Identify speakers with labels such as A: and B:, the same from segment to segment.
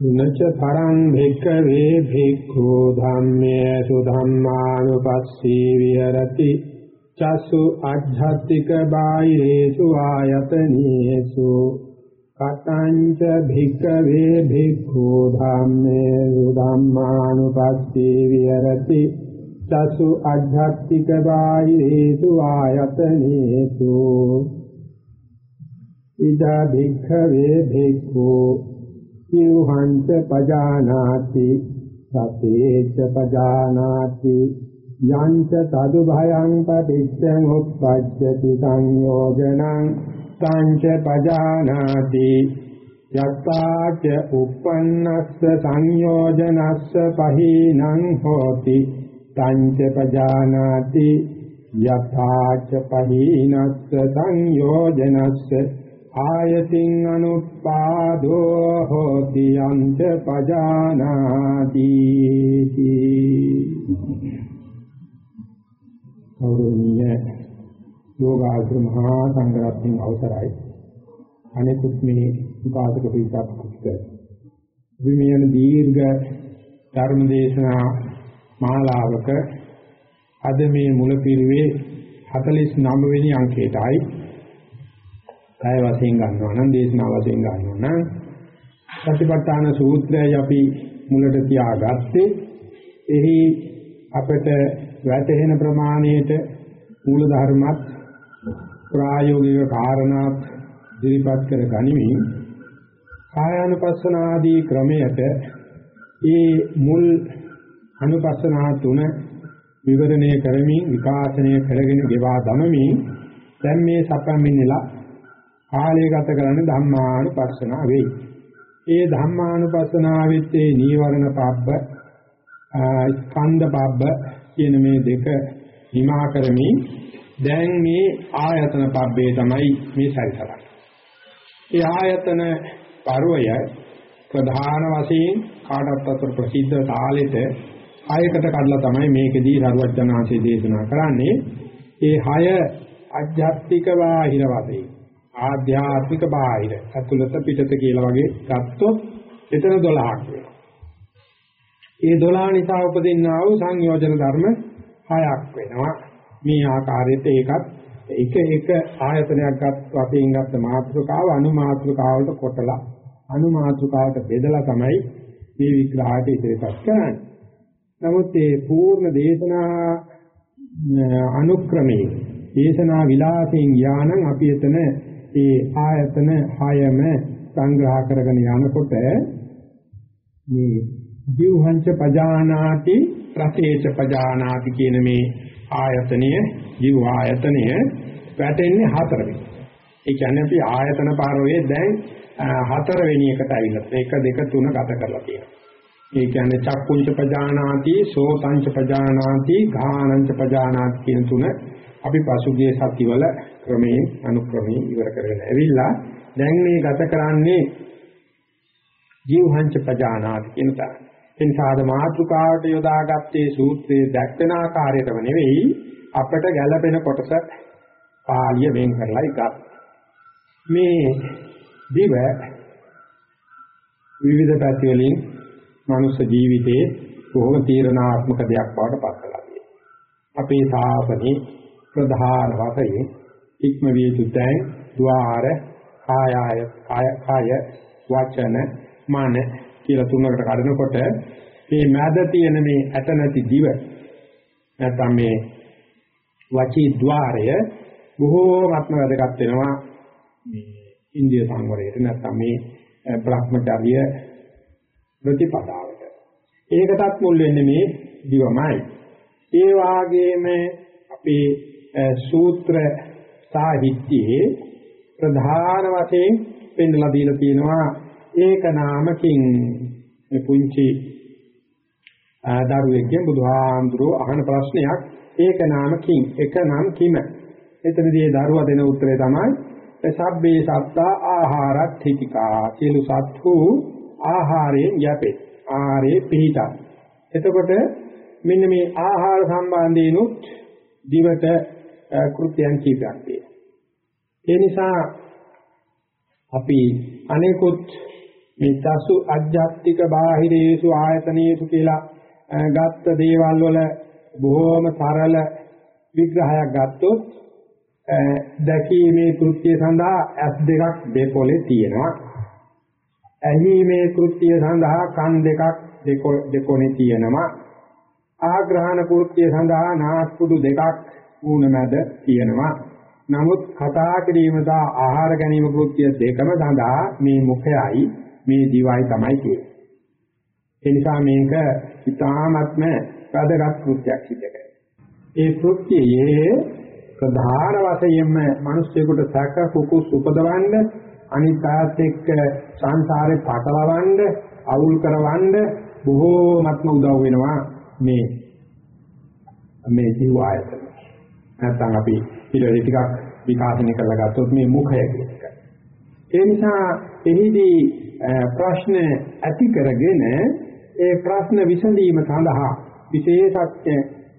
A: නච පරං භික්ඛවේ භික්ඛු ධම්මේසු ධම්මානුපස්සී විහෙරති චසු අධ්‍යාත්තික බාහිරේසු ආයතනීයසු කතංච භික්ඛවේ භික්ඛු ධම්මේසු ධම්මානුපස්සී විහෙරති චසු අධ්‍යාත්තික බාහිරේසු ආයතනීයසු ඉදා භික්ඛවේ භික්ඛු සිව්හංච පජානාති සතේච පජානාති යංච තදු භයං පටිච්චං උප්පජ්ජති සංයෝජනං තංච පජානාති යත්තාච උප්පන්නස්ස සංයෝජනස්ස පහීනං හෝති තංච පජානාති යත්තාච පහීනස්ස සංයෝජනස්ස ආයතින් අනුපාදෝ හෝති අන්ත පජානාති කෞරණීය යෝගාශ්‍රම මහා සංඝරත්නයන් අවසරයි. අනෙකුත් මේ උපාසක පිටක් විමියන දීර්ඝ ධර්ම දේශනා මාලාවක අද මේ මුල පිරුවේ 49 වෙනි අංකයටයි කය වශයෙන් ගන්නවා නම් දේශනා වශයෙන් ගන්නවා නම් සතිපට්ඨාන සූත්‍රයයි අපි මුලට තියාගත්තේ. එහි අපට වැටහෙන ප්‍රමාණයට මූල ධර්මත් ප්‍රායෝගික කාරණාත් දිරිපත් කර ගනිමින් කායානුපස්සන ආදී ක්‍රමයට ඒ මුල් අනුපස්සනා තුන විවරණය කරමින් විකාශනය කරගෙන ගෙවා දමමින් දැන් මේ සපමිනෙලා කාලය ගත කරන්නේ ධම්මානුපස්සනාව වෙයි. ඒ ධම්මානුපස්සනාවෙත් ඒ නීවරණ පබ්බ ස්කන්ධ පබ්බ කියන මේ දෙක හිමා කරමින් දැන් මේ ආයතන පබ්බේ තමයි මේ සැරිසරන්නේ. ඒ ආයතන පරවය ප්‍රධාන වශයෙන් කාටත් අතර ප්‍රසිද්ධ තාලෙට ආයකට කඩලා තමයි මේකෙදී සරුවචනාංශයේ දේශනා කරන්නේ. ඒ හය අධ්‍යාත්මික බාහිර වශයෙන් ආධ්‍යාත්මික බාහිර අතුලත පිටත කියලා වගේ ගත්තොත් එතන 12ක් වෙනවා. ඒ 12 නිසා උපදින්නා වූ සංයෝජන ධර්ම 6ක් වෙනවා. මේ ආකාරයට ඒකත් එක එක ආයතනයක් ගත් වශයෙන් ගත්ත මාත්‍රකාව අනුමාත්‍රකාවලට කොටලා අනුමාත්‍රකාවට බෙදලා තමයි මේ විග්‍රහයට ඉදිරිපත් කරන්නේ. නමුත් මේ පූර්ණ දේශනා අනුක්‍රමයේ දේශනා විලාසයෙන් යානම් අපි එතන ඒ ආයතන හයම සංග්‍රහ කරගෙන යනකොට මේ ජීවහංච පජානාති රතේච පජානාති කියන මේ ආයතනය ජීව ආයතනය වැටෙන්නේ හතරවෙනි. ඒ කියන්නේ අපි ආයතන පාරවේ දැන් හතරවෙනි එකට අවිලා. මේක දෙක තුන ගත කරලා තියෙනවා. ඒ කියන්නේ චක්කුංච පජානාති, සෝතංච පජානාති, ගානංච පජානාති කියන තුන අපි පසුගිය සතිවල ක්‍රමයෙන් අනුක්‍රමයෙන් ඉවර කරගෙන ඇවිල්ලා දැන් මේ ගත කරන්නේ ජීවහංච පජානාති කියන තරම. එන්සාද මාතුකාවට යොදාගත්තේ සූත්‍රයේ දැක්වෙන ආකාරයටම නෙවෙයි අපට ගැළපෙන කොටස පාළිය වෙන් කරලා එකක්. මේ දිව විවිධ පැති වලින් මනුෂ්‍ය ජීවිතයේ බොහොම තීරණාත්මක දෙයක් බවට පත් කළා. අපේ ශාසනයේ ප්‍රධාන වශයෙන් ඉක්ම විය යුතුයි. ద్వාර කාය ආය කාය වචන මන කියලා තුනකට කඩනකොට මේ මැද තියෙන මේ ඇත නැති දිව නැත්නම් මේ වචී ద్వාරය බොහෝමත්ම වැදගත් වෙනවා මේ ඉන්දිය සංවරයට නැත්නම් මේ බ්‍රහ්මචර්ය ප්‍රතිපදාවට. ඒකටත් මුල් වෙන්නේ මේ දිවමයි. ඒ වාගේම අපේ සූත්‍ර සාහිත්‍යයේ ප්‍රධාන වශයෙන් පෙන්නලා දීලා තියෙනවා ඒක නාමකින්. මේ පුංචි දරුවෙක්ගෙන් බුදුහාමුදුරුවෝ අහන ප්‍රශ්නයක්. ඒක නාම කිං එක නම් කිම. එතනදී දරුවා දෙන උත්තරේ තමයි සබ්බේ සත්තා ආහාරත් හිතිකා. සියලු සත්තු ආහාරයෙන් යැපේ. ආහාරේ පිහිටා. එතකොට මෙන්න මේ ආහාර සම්බන්ධීනුත් දිවට කෘත්‍යයන් කීපයක් තියෙනවා ඒ නිසා අපි අනෙකුත් මේ තසු අධ්‍යාත්මික බාහිරේසු ආයතනයේසු කියලා ගත්ත දේවල් වල බොහෝම සරල විග්‍රහයක් ගත්තොත් දැකීමේ කෘත්‍ය සඳහා ඇස් දෙකක් දෙපොලේ තියෙනවා. ඇහිීමේ කෘත්‍ය සඳහා කන් දෙකක් දෙකොනේ තියෙනවා. ආග්‍රහණ කෘත්‍ය සඳහා නාස්පුඩු දෙකක් මූණ මැද තියෙනවා. නමුත් කතා කිරීම සහ ආහාර ගැනීම කෘත්‍ය දෙකම සඳහා මේ මුඛයයි මේ දිවයි තමයි තියෙන්නේ. ඒ නිසා මේක ඉතාමත්ම වැදගත් කෘත්‍යයක් සිදු කරනවා. ඒ කෘත්‍යයේ ප්‍රධාන වශයෙන්ම මිනිස්සුෙකුට සැක කුකුස් උපදවන්න අනිත් ආයත් එක්ක සංසාරේ පටලවන්න අවුල් කරවන්න බොහෝමත්ම උදව් වෙනවා මේ මේ ජීව ආයතන. නැත්නම් අපි ඊට ටිකක් විකාශනය කරලා ගත්තොත් මේ මුඛය කියන එක. ඒ නිසා එහිදී ප්‍රශ්න ඇති කරගෙන ඒ ප්‍රශ්න විසඳීම සඳහා විශේෂඥ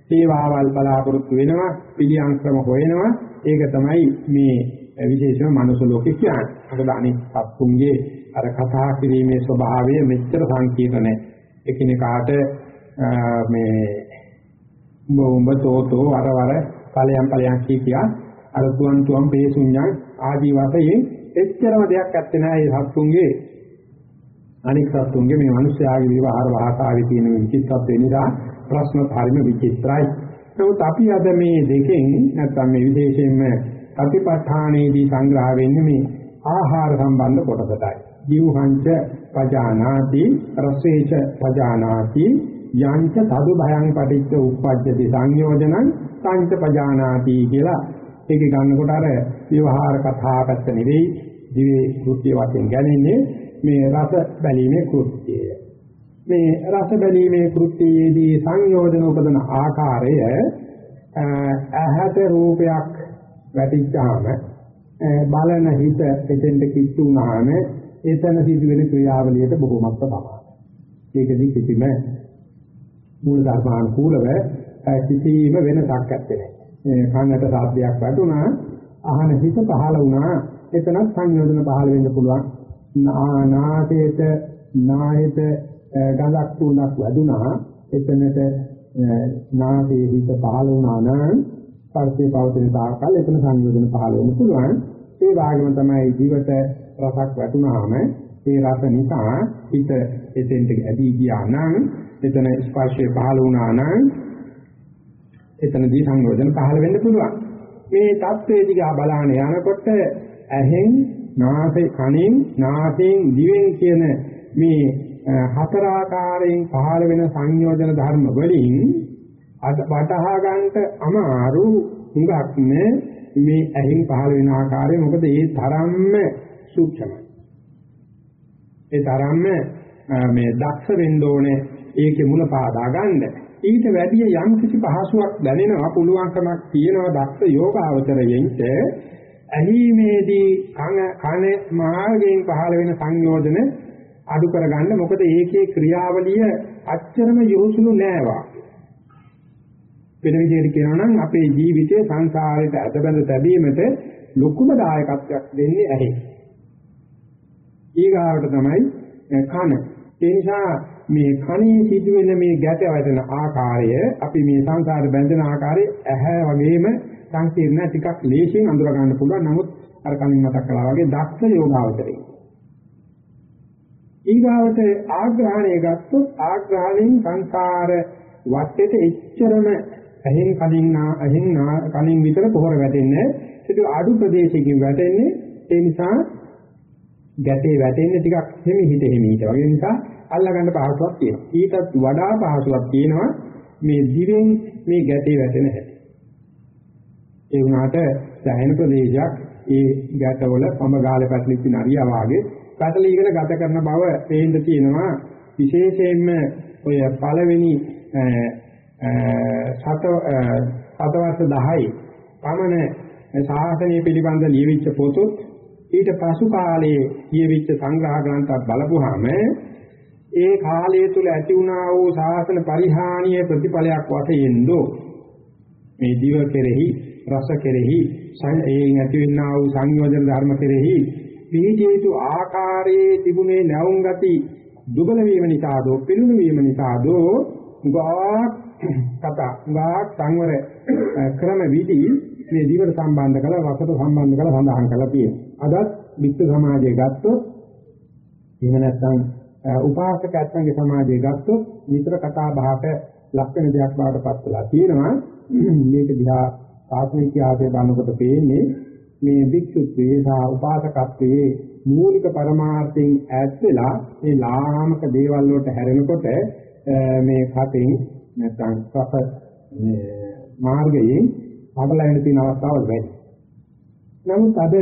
A: සේවාවල් බලාපොරොත්තු වෙනවා පිළියම් ක්‍රම හොයනවා ඒක තමයි මේ විශේෂම මනුස්ස ලෝකේ කියන්නේ. මොකද අනිත් සත්තුන්ගේ අර කතා කිරීමේ ස්වභාවය මෙච්චර සංකීර්ණ නැහැ. එකිනෙකාට මේ උඹ තෝතෝ අරවර ඵලයන් ඵලයන් කියා අර තුන් තුන් බේසුඤ්ඤං ආදී වශයෙන් එච්චරම දෙයක් ඇත්තේ නැහැ මේ සත්තුන්ගේ අනික් සත්තුන්ගේ මේ මිනිස්යාගේ විවහාර භාෂාවේ තියෙන විචිත්තත්වය නිසා ප්‍රශ්න හරිම විචිත්‍රයි. නමුත් අපි අද මේ දෙකෙන් නැත්නම් මේ විශේෂයෙන්ම සතිපට්ඨානයේදී සංග්‍රහ වෙන්නේ මේ ආහාර සම්බන්ධ කොටසටයි. ජීවහංච පජානාති රසේච පජානාති යංච තදු භයං පටිච්ච උප්පජ්ජති සංයෝජනං සංච පජානාති කියලා ඒකේ ගන්නකොට අර විවහාර කතා පැත්ත නෙවෙයි දිවේ කෘත්‍ය වශයෙන් ගැනෙන්නේ මේ රස බැලීමේ කෘත්‍යය. මේ රස බැලීමේ කෘත්‍යයේදී සංයෝජන උපදන ආකාරය ඇහැට රූපයක් වැටිච්චාම බලන හිත එතෙන්ට කිච්චු වුණාම එතන සිදුවෙන ක්‍රියාවලියට බොහොමත්ම තමයි. ඒකදී කිසිම මූල ධර්මානුකූලව කිසිම වෙනසක් නැත්තේ. කන්නට සාධ්‍යයක් වැටුණා අහන හිත පහළ වුණා. එතනත් සංයෝජන පහළ වෙන්න පුළුවන්. නාසයට නායත ගඳක් තුනක් වැදුනා එතනට නාසයේ හිත පහළ වුණා නම් ස්පර්ශයේ පවතින තාකල් එතන සංයෝජන පහළ වෙන්න පුළුවන්. ඒ වගේම තමයි ජීවිත රසක් වැටුනාම ඒ රස නිසා හිත එතෙන්ට ඇදී ගියා නම් එතන ස්පර්ශයේ පහළ වුණා නම් එතනදී සංයෝජන පහළ වෙන්න පුළුවන්. මේ தත්ත්වයේ දිහා බලාන යනකොට ඇහෙන් නාසය කනින් නාසයෙන් දිවෙන් කියන මේ හතර ආකාරයෙන් පහළ වෙන සංයෝජන ධර්ම වලින් වටහා ගන්නට අමාරු හුඟක් මේ ඇහින් පහළ වෙන ආකාරය. මොකද ඒ තරම්ම සූක්ෂමයි. ඒ තරම්ම මේ දක්ෂ වෙන්න ඕනේ. ඒකේ මුල පාදා ගන්න. ඊට වැඩිය යම් කිසි පහසුවක් දැනෙනවා පුළුවන්කමක් තියෙනවා දක්ෂ යෝගාවචරයෙන්ට ඇහිීමේදී කන කන මාර්ගයෙන් පහළ වෙන සංයෝජන අඩු කරගන්න මොකද ඒකේ ක්‍රියාවලිය අච්චරම යොසුළු නෑවා වෙන විදිහට කියනවා නම් අපේ ජීවිතයේ සංසාරයට අතබඳ තැබීමට ලොකුම දායකත්වයක් දෙන්නේ ඇහි. ඊගාවට තමයි කන. ඒ නිසා මේ කනේ සිදුවෙන මේ ගැට වැටෙන ආකාරය අපි මේ සංසාර බැඳෙන ආකාරය ඇහැ වගේම සංකීර්ණ ටිකක් ලේසියෙන් අඳුර ගන්න පුළුවන්. නමුත් අර කලින් මතක් කළා වගේ දක්ෂ යෝගාවචරය. ඊගාවට ආග්‍රහණය ගත්තොත් ආග්‍රහණයෙන් සංකාර වටේට එච්චරම ඇහෙන් කලින් නා ඇහෙන් නා කලින් විතර පොහොර වැටෙන්නේ ඒක අඩු ප්‍රදේශයකින් වැටෙන්නේ ඒ නිසා ගැටේ වැටෙන්නේ ටිකක් හිමි හිත හිමි හිත වගේ නිසා අල්ලගන්න පහසුවක් තියෙනවා. ඊටත් වඩා පහසුවක් තියෙනවා මේ දිවෙන් මේ ගැටේ වැටෙන හැටි. ඒ වුණාට සෑහෙන ප්‍රදේශයක් ඒ ගැටවල පම ගාලේ පැටලිච්ච නරියා වාගේ පැටලීගෙන ගත කරන බව පේන්න තියෙනවා. විශේෂයෙන්ම ඔය පළවෙනි සත සතවර්ෂ 10 පමණ ශාසනය පිළිබඳ ලියවිච්ච පොතොත් ඊට පසු කාලයේ ලියවිච්ච සංග්‍රහ ග්‍රන්ථත් බලපුවාම ඒ කාලය තුල ඇති වුණා වූ ශාසන පරිහානිය ප්‍රතිඵලයක් වශයෙන් දෝ මේ දිව කෙරෙහි රස කෙරෙහි සංයෙන් ඇති වෙනා වූ සංයෝජන ධර්ම කෙරෙහි පිළිජේතු ආකාරයේ තිබුණේ නැවුම් ගති දුබල වීම නිසාදෝ පිළුණු වීම නිසාදෝ ගා කතා ගා සංවර ක්‍රම විදි මේ දිවට සම්බන්ධ කළ රසට සම්බන්ධ කළ සඳහන් කරලා තියෙනවා. අදත් විත්ත සමාජයේ ගත්තොත් එහෙම නැත්නම් උපාසක ඇත්තන්ගේ සමාජයේ ගත්තොත් නිතර කතා බහට ලක්ෂණ දෙයක් බවට පත් වෙලා තියෙනවා. මේක දිහා සාසනික ඉතිහාසයේ බලනකොට පේන්නේ මේ භික්ෂුත්වයේ සහ උපාසකත්වයේ මූලික පරමාර්ථයෙන් ඈත් වෙලා මේ ලාමක දේවල් වලට හැරෙනකොට මේ කටින් නැත්නම් සප මේ මාර්ගයෙන් පටලැවෙන තියෙන අවස්ථාවල් වැඩි. නමුත් අද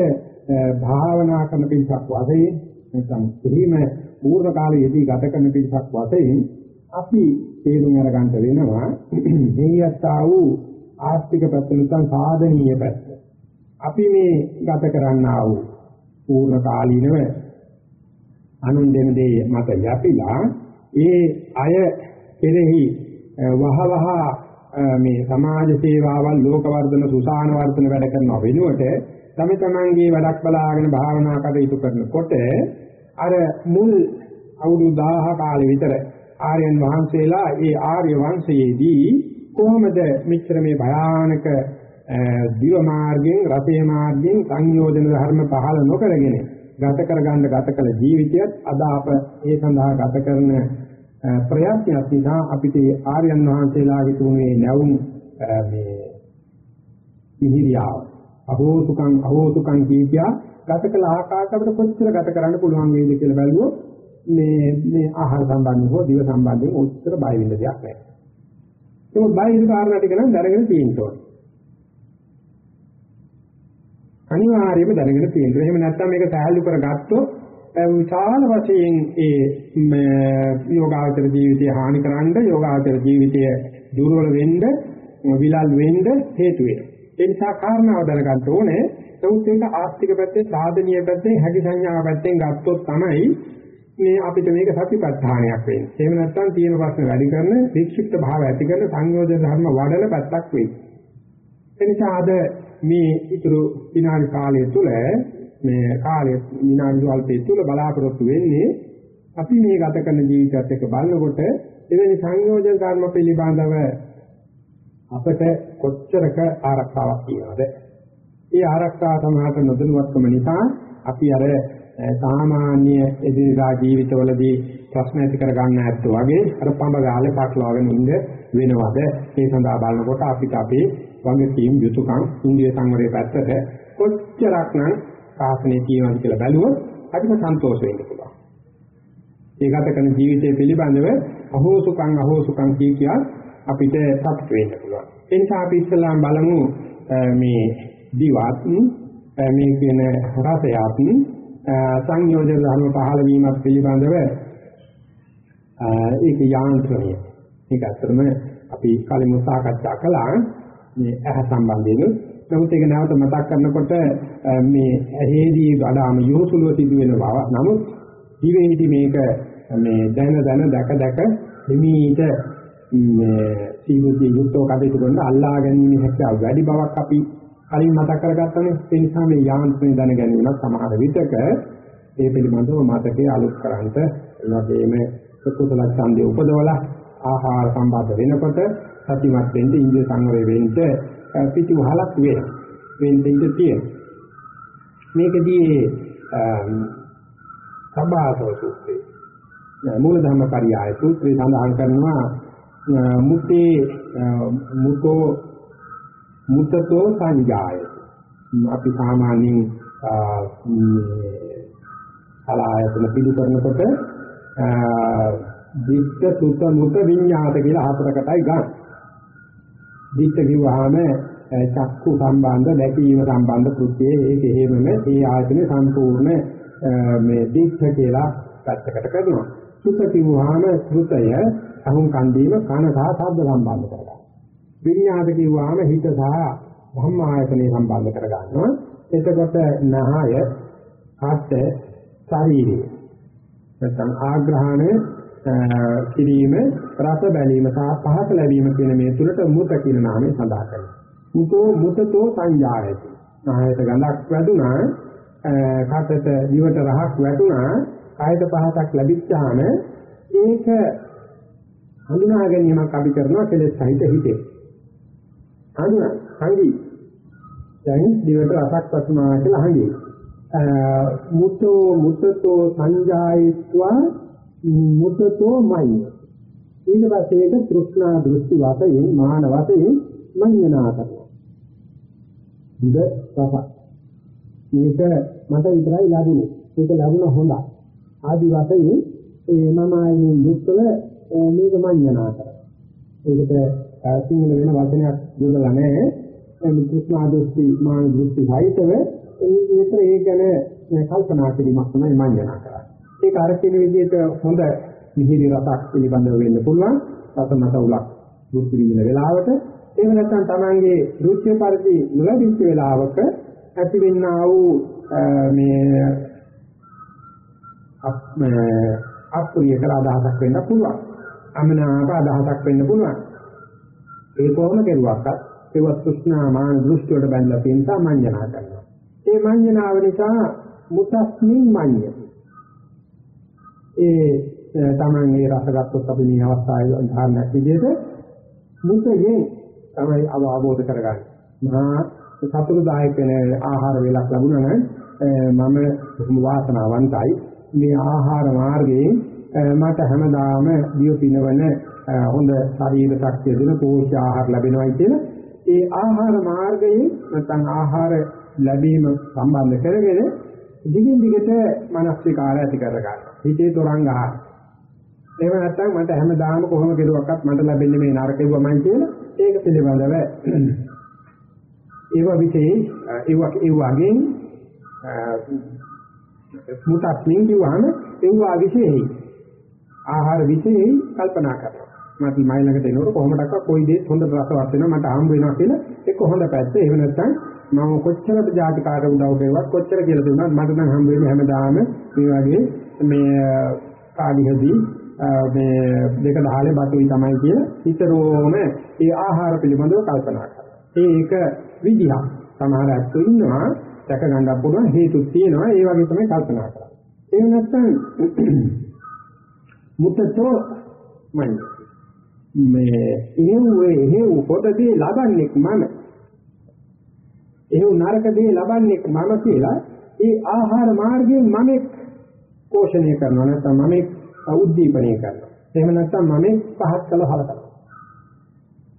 A: භාවනා කරන පිරිසක් වශයෙන් නැත්නම් එහෙම පූර්ව කාලයේදී ගත කරන පිරිසක් වශයෙන් අපි තේරුම් අරගන්න වෙනවා මේ යත්තා වූ ආස්තික පැත්ත නැත්නම් සාධනීය පැත්ත. අපි මේ ගත කරන්නා වූ පූර්ණ කාලීනව අනුන් දෙන දේ මත යපිලා ඒ අය කෙරෙහි වහවහ මේ සමාජ සේවාවල් ලෝක වර්ධන සුසාන වර්ධන වැඩ කරනව වෙනුවට තම තමන්ගේ වැඩක් බලාගෙන භාවනා කටයුතු කරනකොට අර මුල් අවුරුදු 1000 කාලෙ විතර ආර්යයන් වහන්සේලා ඒ ආර්ය වංශයේදී කොහොමද මෙච්චර මේ භයානක දිව මාර්ගයෙන් රතේ මාර්ගයෙන් සංයෝජන ධර්ම පහළ නොකරගෙන ගත කරගන්න ගත කළ ජීවිතයත් අද අප ඒ සඳහා ගත කරන ප්‍රයත්නයක් නිසා අපිට ආර්යයන් වහන්සේලාගේ තුනේ නැවුම් මේ ඉහිරියාව. අහෝසුකම් අහෝසුකම් කියකියා ගත කළ ආකාරයට අපිට කොච්චර ගත කරන්න පුළුවන් වේද කියලා බැලුවොත් මේ මේ ආහාර සම්බන්ධව හෝ දිව සම්බන්ධයෙන් උත්තර බය වෙන්න දෙයක් නැහැ. ඒක බය වෙන කාරණා ටික නම් දැනගෙන තියෙන්න ඕනේ. අනිවාර්යයෙන්ම දැනගෙන තියෙන්න ඕනේ. එහෙම නැත්නම් මේක සහැල්ලු කරගත්තොත් විශාල වශයෙන් ඒ යෝගාචර ජීවිතය හානි කරන්න යෝගාචර ජීවිතය දුර්වල වෙන්න විලල් වෙන්න හේතු වෙනවා. ඒ නිසා කාරණාව දැනගන්න ඕනේ. නමුත් ඒක ආස්තික පැත්තේ සාධනීය පැත්තේ හැකි සංඥාව පැත්තෙන් ගත්තොත් තමයි මේ අපිට මේක සතිපට්ඨානයක් වෙන්නේ. එහෙම නැත්නම් තියෙන ප්‍රශ්න වැඩි කරන වික්ෂිප්ත භාව ඇති කරන සංයෝජන ධර්ම වඩන පැත්තක් වෙයි. එනිසා අද මේ ඊතුරු විනාඩි කාලය තුළ මේ කාලය විනාඩි වල්පේ තුළ බලාපොරොත්තු වෙන්නේ අපි මේ ගත කරන ජීවිතයත් එක්ක බලනකොට එවැනි සංයෝජන ධර්ම පිළිබඳව අපට කොච්චරක ආරක්ෂාවක් තියෙනවද? ඒ ආරක්ෂාව සමහරට නොදැනුවත්කම නිසා අපි අර සාමාන්‍ය එදිනදා ජීවිතවලදී ප්‍රශ්න ඇති කර ගන්න ඇත්තෝ වගේ අර පඹ ගාලේ පටලවාගෙන ඉන්න වෙනවද ඒ සඳහා බලනකොට අපිට අපේ වගකීම් යුතුයකම් ඉන්දිය සංවරයේ පැත්තට කොච්චරක්නම් සාසනයේ තියෙනවද කියලා බැලුවොත් අපිට සන්තෝෂ වෙන්න පුළුවන්. ඒ ගත කරන ජීවිතය පිළිබඳව අහෝසුකම් අහෝසුකම් කිය කියා අපිට සතුට වෙන්න පුළුවන්. ඒ නිසා අපි ඉස්සලාම් බලමු මේ දිවත් මේ කියන රසයත් සංයෝජන ධර්ම පහළ වීමත් පිළිබඳව ඒක යාන්ත්‍රණය. මේක ඇත්තටම අපි කලින් සාකච්ඡා කළා මේ ඇහ සම්බන්ධයෙන්. නමුත් ඒක නැවත මතක් කරනකොට මේ ඇහේදී වඩාම යොසුලුව සිදු වෙන බව. නමුත් දිවෙහිදී මේක මේ දැන දැන දැක දැක හිමීට මේ සීමුදී යුක්තව කටයුතු කරන අල්ලා ගැනීම හැකියාව වැඩි බවක් අපි කලින් මතක් කරගත්තනේ ඒ නිසා මේ යාන්ත්‍රණය දැන ගැනීම සමහර විටක ඒ පිළිබඳව මතකයේ අලුත් කරන්ට එවැගේම කුසල ඡන්දය උපදවලා ආහාර සම්බන්ධ වෙනකොට සතිමත් වෙන්න ඉන්ද්‍රිය සංවරය වෙන්න පිටිවහලක් වෙන වෙන්න ඉඳ තියෙන. මේකදී සබ්බාසෝ සූත්‍රයේ මූල ධර්ම පරියාය සූත්‍රය සඳහන් කරනවා මුත්තේ මුතෝ මුතතෝ සංජාය අපි සාමාන්‍යයෙන් කලායතන පිළි කරනකොට දිත්ත සුත මුත විඤ්ඤාත කියලා හතරකටයි ගන්න. දිත්ත කිව්වහම චක්කු සම්බන්ධ දැකීම සම්බන්ධ කෘත්‍යය ඒක හේමම ඒ ආයතනේ සම්පූර්ණ මේ දිත්ත කියලා පැත්තකට කරනවා. සුත කිව්වහම සුතය අහුන් කන් දීම කන සහ ශබ්ද සම්බන්ධ කරගන්න. විඤ්ඤාත කිව්වාම හිත සහ ධම්ම ආයතනේ සම්බන්ධ කරගන්නවා. එතකොට නහය, හත්, ශරීරය. නැත්නම් ආග්‍රහණය කිරීම, රස බැලීම සහ පහස ලැබීම කියන මේ තුනට මුත කියන නාමය සඳහන් කරනවා. මුතෝ මුතතෝ සංජායති. නහයට ගඳක් වැදුනා, කටට දිවට රහක් වැටුණා, කායත පහසක් ලැබිච්චාම ඒක හඳුනා ගැනීමක් අපි කරනවා කෙලෙස් සහිත හිතේ. හඳුනා හංගි. දැන් දිවට රසක් වතුනා කියලා හංගි. මුතෝ මුතතෝ සංජායත්වා මුතතෝ මයි. ඊට පස්සේ ඒක තෘෂ්ණා දෘෂ්ටි වශයෙන් මාන වශයෙන් මඤ්ඤණා කරනවා. ඉඳ රස. මේක මට විතරයි ලැබුණේ. ඒක ලැබුණ හොඳයි. ආදි වශයෙන් ඒ මම ආයේ යුක්තව මේක මඤ්ඤණා කරනවා. ඒකට සිංහල වෙන වචනයක් යොදලා නැහැ. මේ කෘෂ්ණ ආදෘෂ්ටි මාන දෘෂ්ටි සහිතව ඒකේ ඒ ගැන කල්පනා කිරීමක් තමයි මඤ්ඤණා කරන්නේ. ඒක අර කියන විදිහට හොඳ මිහිරි රසක් පිළිබඳව වෙන්න පුළුවන්. රසමත උලක් දුක් පිළිඳින වෙලාවට එහෙම නැත්නම් Tamanගේ රුචිය පරිදි නොලැබිච්ච වෙලාවක ඇතිවෙනා වූ මේ අප්‍රිය කර අදහසක් වෙන්න පුළුවන්. අමනාප අදහසක් වෙන්න පුළුවන්. ඒ කොහොම කෙරුවක්වත් ඒවත් තෘෂ්ණා මාන දෘෂ්ටි වලට බැඳලා තියෙන සාමාන්‍යනා කරනවා. ඒ මඤ්ඤණාව නිසා මුතස්මින් මඤ්ඤය. ඒ තමන් මේ රස ගත්තොත් අපි මේ අවස්ථාවේ උදාහරණයක් විදිහට මුතයෙන් තමයි අවබෝධ කරගන්නේ. මහා සතුටුදායක වෙන ආහාර වේලක් ලැබුණා නම් මම වාසනාවන්තයි. මේ ආහාර මාර්ගයෙන් මට හැමදාම දිය පිනවන හොඳ ශරීර ශක්තිය දෙන පෝෂ්‍ය ආහාර ලැබෙනවායි කියලා ඒ ආහාර මාර්ගයේ නැත්නම් ආහාර ලැබීම සම්බන්ධ කරගෙන දිගින් දිගට මානසික කාර්ය ඇති කර ගන්න. හිතේ තරංග ආහාර. එහෙම නැත්නම් මට හැමදාම කොහොම කෙරුවක්වත් මට ලැබෙන්නේ මේ නරකෙවමයි කියලා ඒක පිළිබඳව ඒව විශේෂ ඒව ඒ වගේ මුතක් නින්දිවහම ඒව විශේෂයි ආහාර විශේෂයි කල්පනා කරනවා මට මයිලකට එනකොට කොහොමඩක්ක කොයි දේ හොඳ රසවත් වෙනවා මට හම්බ වෙනවා කියලා ඒක හොඳ පැත්ත එහෙම නැත්නම් මම කොච්චරද ಜಾති කාට උදව් කරුවත් කොච්චර කියලා දුන්නත් මට නම් හම්බ වෙන්නේ හැමදාම මේ වගේ මේ කාලිහදී මේ දෙක දහලේ බතුයි තමයි කියලා හිතරෝම ඒ ආහාර පිළිබඳව කල්පනා කරනවා. ඒක විදිහක්. සමහර අත්තු ඉන්නවා දැක ගන්න පුළුවන් හේතු තියෙනවා ඒ වගේ තමයි කල්පනා කරන්නේ. එහෙම නැත්නම් මුත්තෝ මයි මේ එහෙව්වේ එහෙව් පොතදී ලබන්නේ මම. එහෙව් නරකදී ලබන්නේ මම කියලා ඒ ආහාර මාර්ගයෙන් මම පෝෂණය කරනවා නැත්නම් මම උද්දීපනය කරනවා. එහෙම නැත්නම් මම පහත් කළ හලකනවා.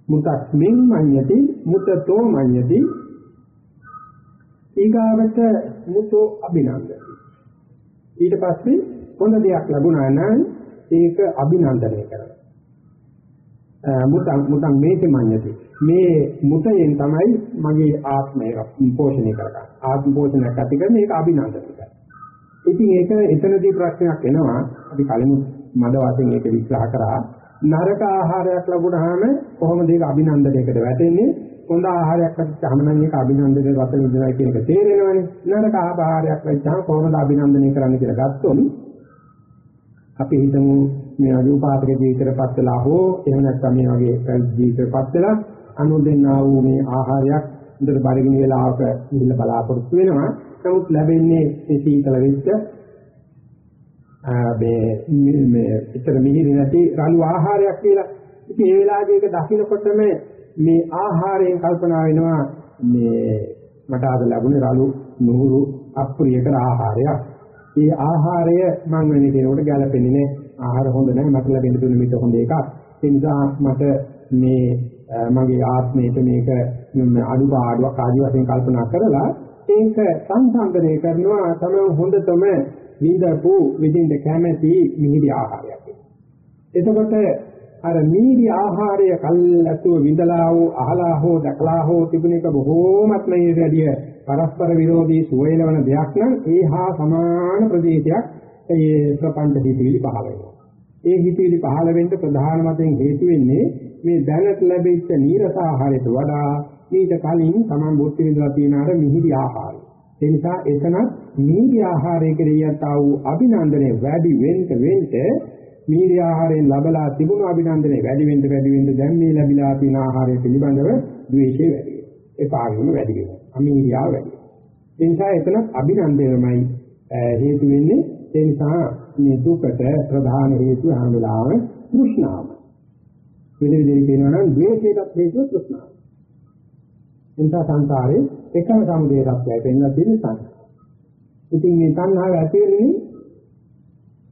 A: මුතස්මින් මඤ්ඤති මුතතෝ මඤ්ඤති ඊගාවට මුතෝ අභිනන්දති. ඊට පස්සේ හොඳ දෙයක් ලැබුණා නම් ඒක අභිනන්දනය කරනවා. මුතං මුතං මේක මඤ්ඤති. මේ මුතයෙන් තමයි මගේ ආත්මය පෝෂණය කරගන්නේ. ආත්ම පෝෂණයක් ඇති කරන එක අභිනන්දනය කරනවා. ඉතින් ඒක එතනදී ප්‍රශ්නයක් එනවා. අපි කලින් මද වශයෙන් ඒක විග්‍රහ කරා. නරක ආහාරයක් ලැබුණාම කොහොමද ඒක අභිනන්දනයකට වැටෙන්නේ? හොඳ ආහාරයක් ලැබුණාම නම් ඒක අභිනන්දනයේ රස විඳිනවා කියන එක තේරෙනවනේ. නරක ආහාරයක් ලැබුණාම කොහොමද අභිනන්දනය කරන්නේ කියලා ගත්තොත් අපි හිතමු මේ අදූපාතක ජීවිතයටපත් වෙලා හෝ එහෙම නැත්නම් මේ වගේ ජීවිතයටපත් වෙලා අනුදෙන්නා වූ මේ ආහාරයක් හොඳට බඩගිනි වෙලාවක ඉන්න බලාපොරොත්තු වෙනවා. නමුත් ලැබෙන්නේ ඒ සීතල වෙච්ච මේ මේ විතර මිහිරි නැති රළු ආහාරයක් කියලා. ඉතින් ඒ වෙලාවේ ඒක දකින්නකොටම මේ ආහාරයෙන් කල්පනා වෙනවා මේ මට අද ලැබුණේ රළු නුහුරු අප්‍රියකර ආහාරයක්. ඒ ආහාරය මම වෙන කෙනෙකුට ගැලපෙන්නේ නැහැ. ආහාර හොඳ නැහැ. මට ලැබෙන්න දුන්න මේක හොඳ එකක්. ඒ නිසා මට මේ මගේ ආත්මයට මේක අනුපාඩුවක් ආදි වශයෙන් කල්පනා කරලා ඒක සංසන්දනය කරනවා තමයි හොඳතම විඳපු විඳින්න කැමැති මිහිරි ආහාරයක්. එතකොට අර මිහිරි ආහාරය කල්ැතුව විඳලා හෝ අහලා හෝ දැකලා හෝ තිබුණ එක බොහෝමත්ම ඊටදී පරස්පර විරෝධී සුවයලවන දෙයක් නම් ඒහා සමාන ප්‍රදේශයක් ඒ ප්‍රපංච දීපිලි පහළ වෙනවා. ඒ හිතවිලි පහළ වෙන්න ප්‍රධාන වශයෙන් හේතු වෙන්නේ මේ දැනට ලැබෙච්ච නීරස ආහාරයට වඩා ඊට කලින් Taman බුද්ධ විඳලා තියෙන අර මිහිරි ආහාරය. ඒ නිසා එතනත් මිහිරි ආහාරය කෙරෙහිත් ආ වූ අභිනන්දනය වැඩි වෙන්න වෙන්න මිහිරි ආහාරයෙන් ලබලා තිබුණු අභිනන්දනය වැඩි වෙන්න වැඩි වෙන්න දැන් මේ ලැබිලා තියෙන ආහාරය පිළිබඳව ද්වේෂය වැඩි වෙනවා. ඒ පාගම වැඩි වෙනවා. අමීරියාව වැඩි වෙනවා. ඒ නිසා එතනත් අභිනන්දනයමයි හේතු වෙන්නේ. ඒ නිසා මේ දුකට ප්‍රධාන හේතුව හැම වෙලාවෙම තෘෂ්ණාව. වෙන විදිහට කියනවා නම් ද්වේෂයටත් හේතුව තෘෂ්ණාව. එනිසා සංසාරේ එකම සමුදේ සත්‍යය වෙන්න තියෙන සංසාර. ඉතින් මේ තණ්හාව ඇති වෙන්නේ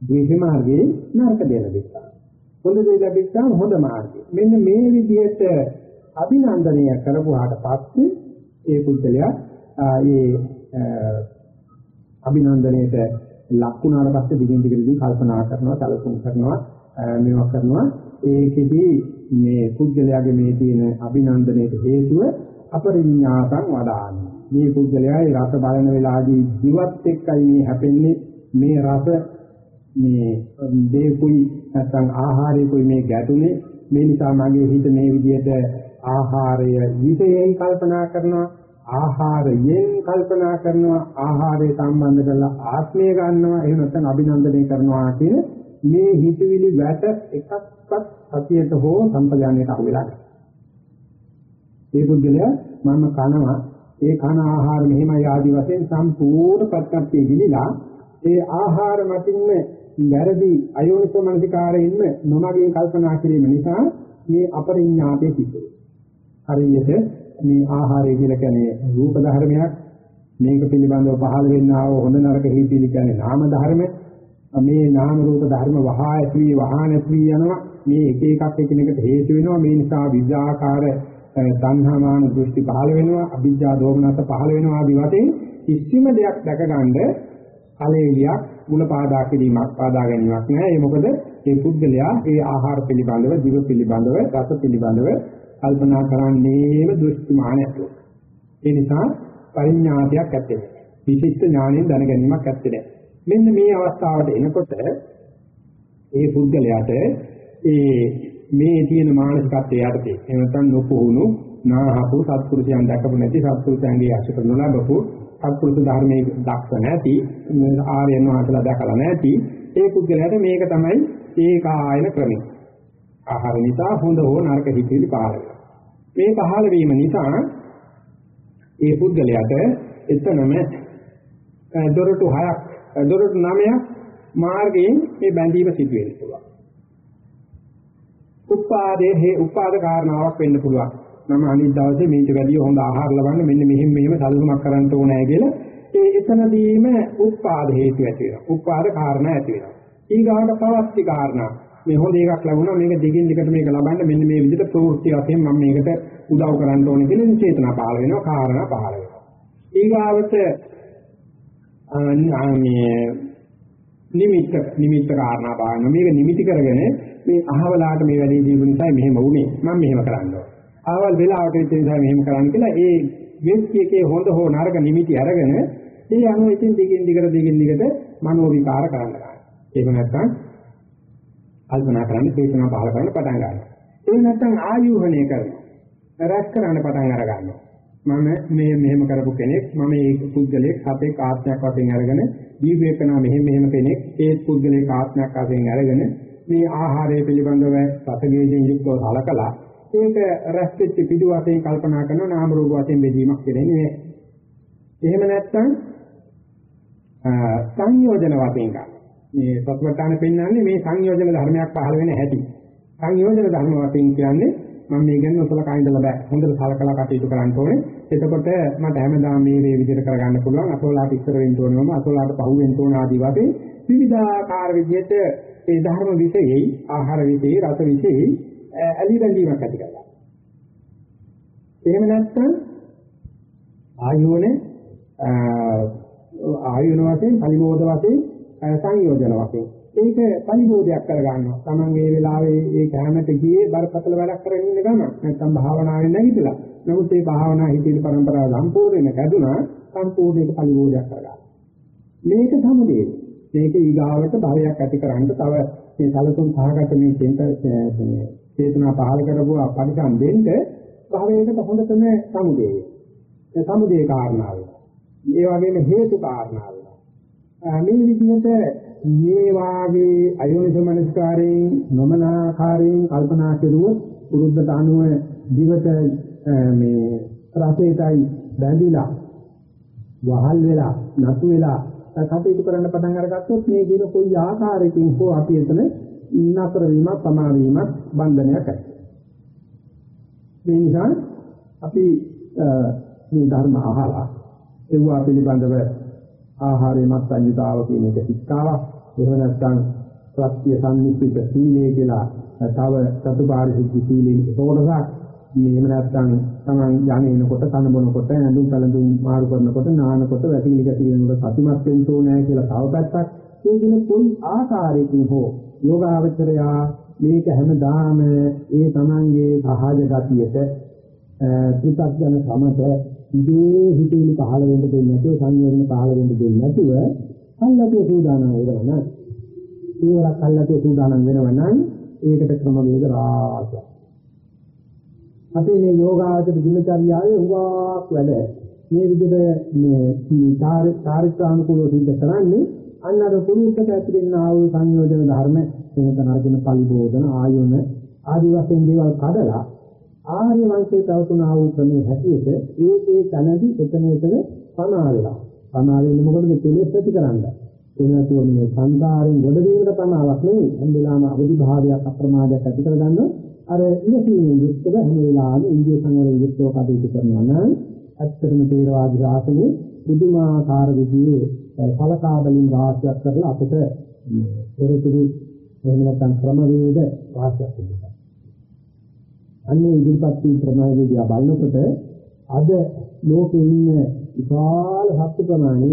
A: ද්වේෂ මාර්ගයේ නරක දෙන දෙයක්. හොඳ දේ ලැබිච්චාම හොඳ මාර්ගය. මෙන්න මේ විදිහට අභිනන්දනය කරපුවාට පස්සේ ඒ පුද්ගලයා ඒ අභිනන්දනයේට ලක් වුණාට පස්සේ දිගින් දිගට දිගින් කල්පනා කරනවා, සැලසුම් කරනවා, මේවා කරනවා. ඒකෙදී මේ පුද්ගලයාගේ මේ තියෙන අභිනන්දනයේ හේතුව අපරිඥාතං වදාන්නේ. මේ පුද්ගලයා ඒ රස බලන වෙලාවේදී ජීවත් එක්කයි මේ හැපෙන්නේ මේ රස මේ දේකුයි නැත්නම් ආහාරයකුයි මේ ගැටුනේ මේ නිසා මගේ හිත මේ විදිහට ආහාරය විදයෙන් කල්පනා කරනවා ආහාරයෙන් කල්පනා කරනවා ආහාරය සම්බන්ධ කරලා ආත්මය ගන්නවා එහෙම නැත්නම් අභිනන්දනය කරනවා කියන මේ හිතවිලි වැට එකක්වත් සතියට හෝ සම්පජානයට අහු වෙලා නැහැ. ඒ පුද්ගලයා මම කනවා ඒ කන ආහාර මෙහෙමයි ආදි වශයෙන් සම්පූර්ණ ප්‍රත්‍යක්ෂයේ ගිලිලා ඒ ආහාර මතින්ම වැරදි අයෝනිසෝ මනසිකාරයෙන්ම නොමගින් කල්පනා කිරීම නිසා මේ අපරිඥාතේ සිද්ධ වෙනවා. හරියට මේ ආහාරය කියලා කියන්නේ රූප ධර්මයක්. මේක පිළිබඳව පහළ වෙන්නා වූ හොඳ නරක හේතුලි කියන්නේ නාම ධර්ම. මේ නාම රූප ධර්ම වහා ඇති වී වහා නැති වී යනවා. මේ එක එකක් එකිනෙකට හේතු වෙනවා. මේ නිසා විද්‍යාකාර තණ්හාමාන දෘෂ්ටි පහළ වෙනවා. අභිජ්ජා දෝමනස පහළ වෙනවා ආදි වශයෙන් කිසිම දෙයක් දැකගන්න කලෙලියක් මුල පාදා කිරීමක් පාදා ගැනීමක් නෑ ඒ මොකද මේ පුද්ගලයා ඒ ආහාර පිළිබඳව දිව පිළිබඳව රස පිළිබඳව කල්පනා කරන්නේම දෘෂ්ටි මානයක් ඒ නිසා පරිඥාතියක් ඇත්තේ විශිෂ්ට ඥාණයෙන් දැන ගැනීමක් ඇත්තේ මෙන්න මේ අවස්ථාවට එනකොට ඒ පුද්ගලයාට ඒ මේ තියෙන මානසිකත්වයේ යටතේ එහෙම නැත්නම් නොපුහුණු නාහපු සත්පුරුෂයන් දැකපු නැති සත්පුරුෂයන්ගේ අශිත නොලබපු සත්පුරුෂ ධර්මයේ දක්ෂ නැති ආර්යයන් වහන්සේලා දැකලා නැති ඒ පුද්ගලයාට මේක තමයි ඒකායන ක්‍රමය. ආහාර නිසා හොඳ හෝ නරක හිතිවිලි පහළ වෙනවා. මේ පහළ වීම නිසා ඒ පුද්ගලයාට එතනම දොරටු හයක් දොරටු නවයක් මාර්ගයෙන් මේ බැඳීම සිදු වෙන්න පුළුවන්. උපාදේ හේ උපාද කාරණාවක් වෙන්න පුළුවන්. මම අනිත් දවසේ මේක වැඩි හොඳ ආහාර ලබන්න මෙන්න මෙහෙම මෙහෙම සැලසුමක් කරන්න ඕනෑ කියලා ඒ එතනදීම උපාද හේතු ඇති වෙනවා. උපාද කාරණා ඇති වෙනවා. ඊගාට පවස්ති කාරණා මේ හොඳ එකක් ලැබුණා මේක දිගින් දිගට මේක ලබන්න මෙන්න මේ විදිහට ප්‍රවෘත්ති වශයෙන් මම මේකට උදව් කරන්න ඕනේ කියන චේතනා පහළ වෙනවා කාරණා පහළ වෙනවා. ඊගාවට මේ නිමිත්ත නිමිත්ත කාරණා බලන්න මේක නිමිති කරගෙන මේ අහවලාට මේ වැඩේ දීපු නිසා මෙහෙම වුනේ මම මෙහෙම කරන්න ඕන. ආවල් වෙලාවට ඒ නිසා මෙහෙම කරන්න කියලා ඒ વ્યක්තියකේ හොඳ හෝ නරක නිමිති අරගෙන ඒ අනුව ඉතින් දිගින් දිගට දිගින් දිගට මනෝ විකාර කරන්න ගන්නවා. ඒක නැත්තම් කල්පනා කරන්න චේතනා පහල කරන්න පටන් ගන්නවා. ඒ නැත්තම් ආයෝහණය කරනවා. රැස් කරන්න පටන් අර ගන්නවා. මම මේ මෙහෙම කරපු කෙනෙක් මම මේ පුද්ගලයෙක් සතෙක් ආත්මයක් වශයෙන් අරගෙන දීපේකනා මෙහෙම මෙහෙම කෙනෙක් ඒ පුද්ගලයෙක් ආත්මයක් වශයෙන් අරගෙන මේ ආහාරය පිළිබඳව සතගේජෙන් යුක්තව සලකලා ඒක රැස්වෙච්ච පිටු වශයෙන් කල්පනා කරන නාම රූප වශයෙන් බෙදීමක් කියන්නේ එහෙම නැත්නම් සංයෝජන වශයෙන් ගන්න. මේ සත්වට්ටාන පෙන්වන්නේ මේ සංයෝජන ධර්මයක් පහළ වෙන හැටි. සංයෝජන ධර්ම වශයෙන් කියන්නේ මම මේ ගැන ඔතලකා ඉඳලා බෑ. හොඳට සලකලා කටයුතු කරන්න ඕනේ. එතකොට මට හැමදාම මේ මේ විදිහට කරගන්න පුළුවන්. අතෝලාට ඉස්සර වෙන්න ඕනම අතෝලාට පහු වෙන්න ඕන ආදී වශයෙන් විවිධාකාර විදිහට ඒ ධර්ම විශේෂයි, ආහාර විශේෂයි, රස විශේෂයි ඇලි බැඳීමක් ඇති කරගන්නවා. එහෙම නැත්නම් ආයෝනේ ආයෝන වශයෙන්, පරිමෝධ වශයෙන්, සංයෝජන වශයෙන් ඒක පරිබෝධයක් කරගන්නවා. Taman මේ වෙලාවේ ඒ කැමැට ගියේ බරපතල වැඩක් කරගෙන ඉන්න ගමන් නැත්නම් භාවනාවෙන් නැගිටලා. නමුත් මේ භාවනා හිතේ පරම්පරාව සම්පූර්ණයෙන්ම කැඩුනා සම්පූර්ණ ඒක පරිබෝධයක් කරගන්නවා. මේක සමුදේ. මේක ඊගාවට භවයක් ඇති කරන්න තව මේ සලසුන් සහගත මේ චේත මේ චේතනා පහල කරපුවා පරිසම් දෙන්න භවයකට හොඳටම සමුදේ. ඒ සමුදේ කාරණාව. ඒ වගේම හේතු කාරණාව. මේ විදිහට මේ වාගේ අයෝනිසමනස්කාරයෙන් නොමනාකාරයෙන් කල්පනා කෙරුවොත් පුරුද්දට අනුව දිවට මේ රසයටයි බැඳිලා වහල් වෙලා නතු වෙලා කටයුතු කරන්න පටන් අරගත්තොත් මේ කියන කොයි ආකාරයකින් හෝ අපි එතන නතර වීමක් පමා වීමක් බන්ධනයක් ඇති. මේ නිසා අපි මේ ධර්ම අහලා ඒවා පිළිබඳව ආහාරයේ මත්ඤ්‍යතාව කියන එක ශික්ෂාවක්. එහෙම නැත්නම් ප්‍රත්‍ය සම්නිප්පිත සීලය කියලා තව සතුපාරිශුද්ධ සීලෙන් කොටසක් මේ එහෙම නැත්නම් තමන් යන්නේනකොට කන බොනකොට ඇඳුම් පැළඳුම් මාරු කරනකොට නානකොට වැටිලි ගැටීමකට සතිමත් වෙන්න ඕනේ කියලා තව පැත්තක් ඒ කියන කොයි ආකාරයකින් හෝ යෝගාවචරයා මේක හැමදාම ඒ තමන්ගේ සහජ ගතියට පිටක්ජන සමත ඉදී හිතේලි පහළ වෙන්න දෙන්නේ නැතුව සංයෝජන පහළ වෙන්න දෙන්නේ නැතුව කල්ලාගේ සූදානම් වෙනවා ඒවරක් කල්ලාගේ සූදානම් වෙනවා නම් ඒකට ක්‍රම වේද රාශියක්. අපේ මේ යෝගාචර දිනචර්යාවේ උගාක් වැඩ. මේ විදිහට මේ චාරිත්‍රානුකූලව සිද්ධ කරන්නේ අන්න අර පුරුෂකට ඇතුළෙන ආ වූ සංයෝජන ධර්ම එනක නර්ජන පරිබෝධන ආයෝන ආදි වශයෙන් දේවල් කඩලා ආර්ය වංශයේ තවතුන ආ වූ ක්‍රමයේ හැටියට ඒ ඒ තනදි එතන එතන පනාවලා. පනාවෙන්නේ මොකටද? කෙලෙස් ඇති කරන්නේ. එනතුව මේ සංසාරයෙන් ගොඩ වීමට පමාවක් නෙවෙයි. හැම වෙලාවම අවදි භාවයක් අප්‍රමාදයක් ඇති කරගන්නවා අර ඉලක්කයෙන් යුක්තව හැම වෙලාවෙම ඉන්දිය සංවරයෙන් යුක්තව කටයුතු කරනවා නම් ඇත්තටම තේරවාදී රාසනේ බුදුමාකාර විදිහේ සලකා බැලීම් රාශියක් කරලා අපිට පෙරතුරු එහෙම නැත්නම් ක්‍රමවේද රාශියක් තිබෙනවා. අන්නේ ඉදිරිපත් වූ ක්‍රමවේදය බලනකොට අද ලෝකෙ ඉන්න විශාල සත්‍ය ප්‍රමාණය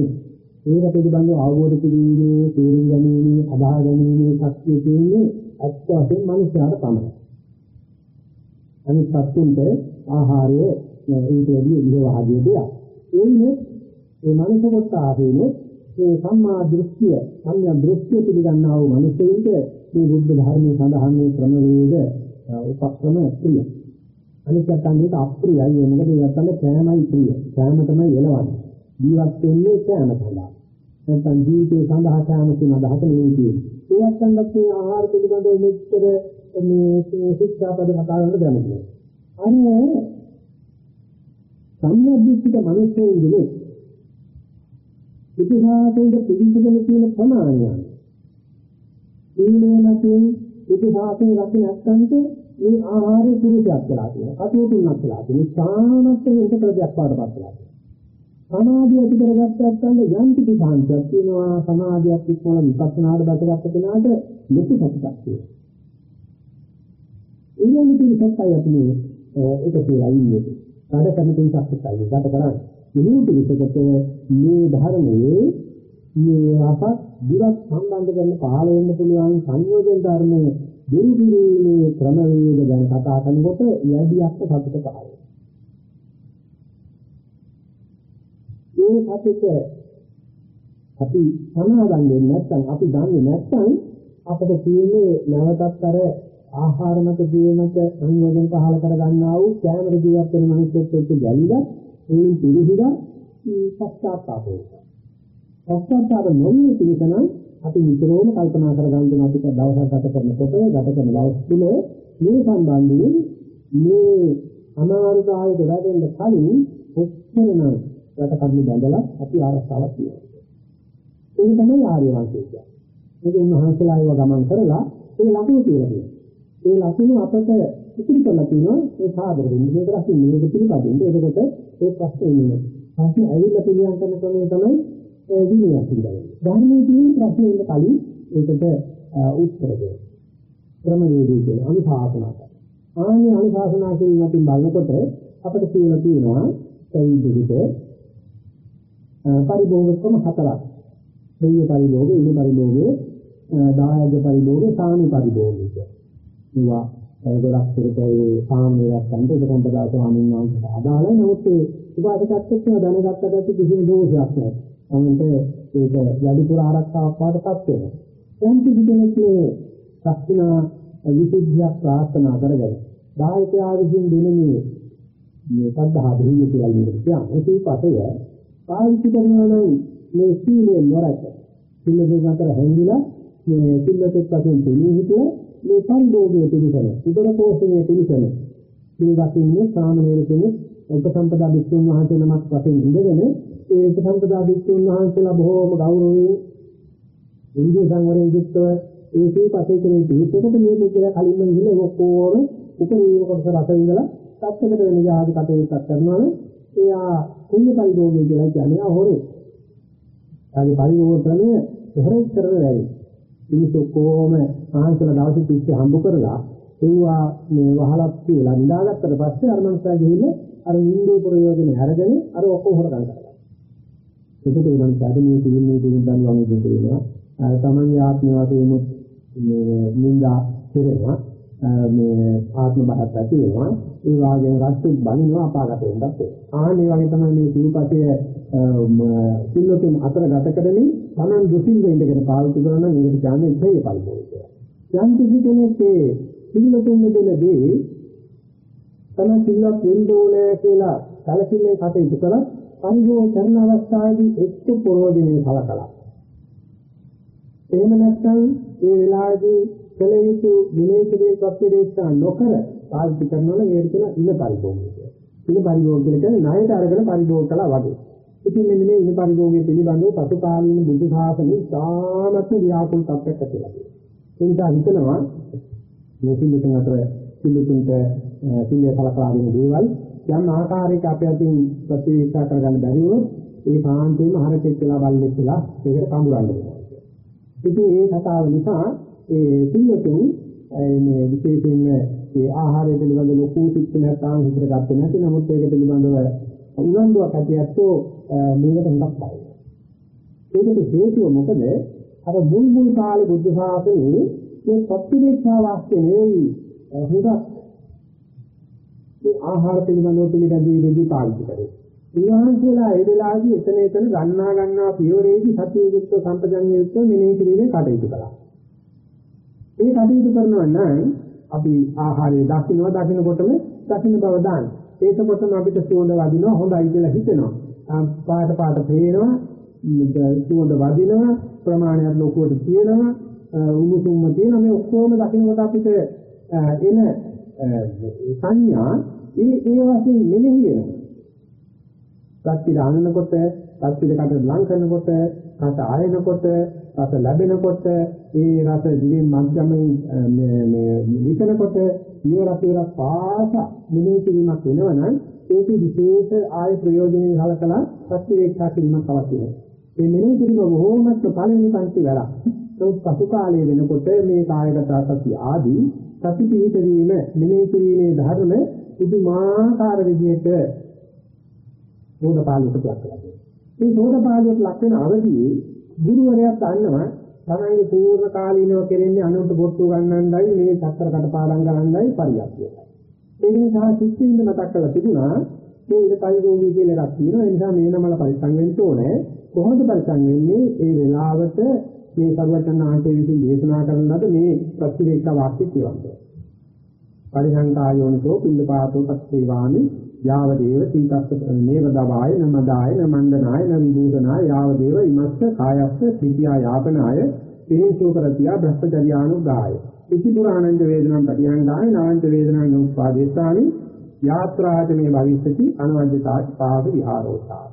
A: ඒක පිළිබඳව අවබෝධ කිරීමේ, තේරුම් ගැනීමේ, අදහා ගැනීමේ ශක්තිය තියෙන්නේ ඇත්ත වශයෙන්ම මිනිස්යාට තමයි. අනිත් සත්තුන්ට ආහාරය ඊට වැඩි ඉහවහදී දෙයක්. එන්නේ මේ මනස කොට ආපේනේ මේ සම්මා දෘෂ්ටිය, සම්‍යක් දෘෂ්ටිය පිළිගන්නා වූ මිනිසෙයින්ට මේ බුද්ධ ධර්මයේ සඳහන් මේ ක්‍රම වේද උපක්‍රම ප්‍රිය. අනිත් පැත්තෙන් අප්‍රියයි ඒ මොකද ඒකට කෑමයි ප්‍රිය. කෑම තමයි එළවන්නේ. ජීවත් වෙන්නේ කෑම සඳහා. නැත්නම් ජීවිතේ සඳහා කෑම කියන අදහස නෙවෙයි තියෙන්නේ. ඒත් සම්බන්ධ මේ ආහාර පිළිබඳව මෙච්චර මේ ශික්ෂාපද කතා කරන දැනෙන්නේ. අනේ සම්යද්දික මිනිස්සු ඉන්නේ ඉතිහාසයේ පිළිසිදෙන කියන ප්‍රමාණය. ඊනේ නැතිව ඉතිහාසයේ රකින්න නැත්නම් මේ ආහාරය පුරුෂයක් කියලා කියනවා. කටයුතුක් කියලා කියනවා. සාමත්ත වෙනක ප්‍රදයක් පාඩපත් කියලා. සමාධිය ඇති කරගත්තත් අන්න යම් කිසි සාන්තියක් තියෙනවා. සමාධියක් ඉක්මන විපස්සනාට බටගත්ත කෙනාට ලොකු සතුටක් තියෙනවා. ඒ වගේ පිළිසක්යි අපි ඒක කියලා ඉන්නේ. කාඩ කරන පිළිසක්යි ගත කරන්නේ. මේ පිළිසකට මේ ධර්මයේ මේ රසත් දිවත් සම්බන්ධ කරන පහළ වෙන්න පුළුවන් සංයෝජන ධර්මයේ දුරු කිරීමේ ක්‍රමවේද ගැන කතා කරනකොට යැදියක් සතුට පහළ මේ සතුට අපි සමාදන් වෙන්නේ නැත්නම් අපි දන්නේ නැත්නම් අපිට තියෙන්නේ නැවතත් අර ආහාර මත ජීවනක සංයෝජන පහල කර ගන්නා වූ කැමර ජීවත් වෙන මිනිස්සුත් එක්ක ගැලිලා ඒ පිළිහිදා පස්සාත්තාප වෙනවා. පස්සාත්තාප නොවී තිබෙන අපි විතරෝම කල්පනා කර ගන්න අපිට දවසක් ගත කරනකොට ගත කරන දවස් තුන මේ සම්බන්ධයෙන් මේ අනාරුදායට වැඩෙන්න කලින් ඔච්චරනම් රට කඩලු බැඳලා අපි ආරක්ෂාවක් තියෙනවා. ඒක තමයි ආර්ය වංශය කියන්නේ. මේක උන්වහන්සේලා ඒව ගමන් කරලා ඒ ලකුණු කියලා කියනවා. ඒ ලකුණු අපට ඉතිරි කරලා තියෙනවා ඒ සාදර වෙන්නේ. මේක රසින් මේක පිළිපදින්න. ඒකට ඒ ප්‍රශ්නේ ඉන්නේ. ප්‍රශ්නේ ඇවිල්ලා පිළියම් කරන ක්‍රමය තමයි ඒ විනය පිළිගන්නේ. ධර්මයේ තියෙන ප්‍රශ්නේ ඉන්න කලින් ඒකට උත්තර දෙන්න. ක්‍රමවේදී කියන අනුශාසනාවක්. ආන්නේ අනුශාසනා කිරීමකින් බලනකොට අපිට කියලා තියෙනවා ඒ විදිහට පරිභෝග ක්‍රම හතරක්. දෙය පරිභෝග, ඉනි පරිභෝගය, දායක පරිභෝගය, සාමි පරිභෝගය. මේවා ඒකලක් පිළිපැයි සාමයක් ගන්න ඒක සම්පදා ස්වාමීන් වහන්සේ අදාළයි. නමුත් ඒ උපාසකත්වයට දැනගත්තට කිසිම දෝෂයක් නැහැ. අමුන්ට ඒක වැඩිපුර ආරක්ෂාවක් පාටපත් වෙනවා. යම් කිසි කෙනෙක් මේ සක්ෂිනා විසුද්ධියක් ප්‍රාර්ථනා කරගෙන දායකයා විසින් දෙන මේ මේ සද්ධා දෙවිය කියලා කියන්නේ. ඒකපතය පාවිච්චි කරනවා නම් මේ සීලයෙන් නොරක. සිල්ලෙන් අතර හැංගිලා මේ සිල්ලෙත් වශයෙන් දෙන්නේ හිතුව මේ පරිභෝගයේ පිළිසන උදර පෝෂණයේ පිළිසන. මේ වශයෙන් සාමනීය කෙනෙක් උපසම්පදා භික්ෂුන් වහන්සේ නමක් වශයෙන් ඉඳගෙන ඒ උපසම්පදා භික්ෂුන් වහන්සේලා බොහෝම ගෞරවයෙන් ඉන්දිය සංවරයෙන් යුක්තව ඒ සීපතේ කෙරේ පිළිපොකට මේ පුද්ගලයා කලින්ම ගිහින් ඔක්කොම උපරිම කොටස රස විඳලා සත්‍යකට වෙන ජාති කටයුත්තක් කරනවා නම් එයා කුණ්‍ය පරිභෝගය කියලා කියන්නේ හොරේ. එයාගේ පරිභෝග ක්‍රමය හොරේ කරන වැඩි. මිනිස්සු කොහොම ආහන්සල දවස් 30 හම්බ කරලා ඒවා මේ වහලක් කියලා නිදාගත්තට පස්සේ අර මනුස්සයා ගිහින් අර නිින්දේ ප්‍රයෝජනේ අරගෙන අර ඔක්කොම හොරගන්න කරලා. ඒකත් ඒ මනුස්සයාට මේ පිළිමේ දෙන්න වගේ දෙයක් වෙනවා. තමන්ගේ ආත්ම වශයෙන් මේ නින්දා කෙරෙනවා. මේ ආත්ම බහත් ඇති වෙනවා ඒ වාගේ රස්තු බඳිනවා අපාගත වෙන්නත් ආන්නේ වගේ තමයි මේ සිව්පතේ සිල්ලතුන් අතර ගත කරමින් Taman දුසින් වෙන්නගෙන පාවිච්චි කරන නම් ඒකට කියන්නේ ඉතේ පරිපෝෂය කියලා. යම් කිසි කෙනෙක් ඒ සිල්ලතුන් දෙන දේ තමයි සිල්වත් වෙන්න ඕනේ කියලා සැලකිල්ලේ කටයුතු කළා පරිභෝග කරන අවස්ථාවේදී එක්ක ප්‍රෝජනේ සලකලා. එහෙම නැත්නම් ඒ වෙලාවේදී කළ යුතු විනයකදී ප්‍රතිරේක්ෂා නොකර පාවිච්චි කරනවා නම් ඒක කියන ඉන පරිභෝගය කියලා. ඉන පරිභෝගය කියන්නේ ණයට අරගෙන පරිභෝග කළා වගේ. ඉතින් මෙන්න මේ ඉන පරිභෝගයේ පිළිබඳව පසුකාලීන බුද්ධ ශාසනයේ සාමත්ම ව්‍යාකූල තත්ත්වයක් ඇති වෙලා තියෙනවා. ඒ නිසා හිතනවා මේ පිළිතුන් අතර පිළිතුන්ට පිළිය සලකලා දෙන දේවල් යම් ආකාරයක අපේ අතින් ප්‍රතිවික්ෂා කරගන්න බැරි වුණොත් ඒ කාන්තේම හරකෙක් කියලා බල්ලෙක් කියලා ඒකට කඹරන්න වෙනවා. ඉතින් ඒ කතාව නිසා ඒ පිළිතුරු මේ විශේෂයෙන්ම ඒ ආහාරය පිළිබඳ ලොකු ශික්ෂණයක් තාම හිතට ගත්තේ නැති නමුත් ඒක පිළිබඳව උනන්දුවක් ඇතිවත්ෝ මේකට හුඟක් බයි. ඒකට හේතුව මොකද? අර මුල් මුල් කාලේ බුද්ධ ශාසනයේ මේ සත්‍විදේශා වාක්‍ය නෙවෙයි හුඟක් මේ ආහාර පිළිබඳව පිළිගැදී වෙදී පාවිච්චි කරේ. ඉන්වහන්සේලා ඒ වෙලාවේදී එතන එතන ගන්නා ගන්නා පියවරේදී සතිය යුක්ත සම්පජන්‍ය යුක්ත මෙනෙහි කිරීමේ කටයුතු කළා. මේ කටයුතු කරනවා නම් අපි ආහාරය දකින්න දකින්නකොටම දකින්න බව දාන්න. ඒකකොටම අපිට සුවඳ වදිනවා හොඳයි කියලා හිතෙනවා. පාට පාට පේනවා සුවඳ වදිනවා ප්‍රමාණයක් ලොකුවට තියෙනවා උණුසුම්ම තියෙනවා මේ ඔක්කොම දකින්නකොට අපිට එන සංඥා ඒ ඒ වශයෙන් මෙනෙහි වෙනවා. සත්‍ය දානනකොට සත්‍ය දෙකට ලං කරනකොට රස ආයනකොට රස ලැබෙනකොට ඒ රස දිවෙන් මධ්‍යමයෙන් මේ මේ විකනකොට ඊය රසේර පාස මෙනෙහි කිරීමක් වෙනවනම් ඒක විශේෂ ආය ප්‍රයෝජනෙයි හලකලා සත්‍ය වේක්ෂා කිරීමක් අවශ්‍ය වෙනවා. මේ මෙනෙහි කිරීම බොහෝමත්ම පළවෙනි පන්ති වැඩක්. ඒක පසු කාලයේ වෙනකොට මේ කායගත සති ආදී සති පිහිට වීම මෙනෙහි කිරීමේ ධර්ම පුදුමාකාර විදිහට සෝදපාලුවට ලක් කරලා තියෙනවා. මේ සෝදපාලුවට ලක් වෙන අවදී ගුරුවරයා දන්නවා තමයිගේ පූර්ණ කාලීනව කෙරෙන්නේ අනුන්ට බොට්ටු ගන්නන්නයි මේ සතර කටපාඩම් කරන්නයි පරියක්තියයි. ඒක නිසා සිත්ින්ද මතක් කරලා තිබුණා මේ ඉද පරිභෝගී කියලා එකක් තියෙනවා. ඒ නිසා මේ නමල පරිසං වෙන්න ඕනේ. කොහොමද පරිසං වෙන්නේ? ඒ වෙලාවට මේ සර්වඥාන් ආන්තේ විසින් දේශනා කරන ලද මේ ප්‍රතිවේක්ෂ වාක්‍ය කියවන්නේ. පරිසංකායෝනිකෝ පිළිපාතෝ පස්සේවාමි යාව දේව සීතස්ස නේව දවාය නමදාය නමන්දනාය නවිභූතනාය යාව දේව ඉමස්ස කායස්ස සිද්ධා යාපනාය තේසෝ කරතියා භ්‍රෂ්ටචර්යානුගාය ඉති පුරාණංච වේදනං පටියංගාය නවංච වේදනං උපාදේශාමි යාත්‍රාච මේ භවිෂ්‍යති අනවජ්‍යතාච පාද විහාරෝතා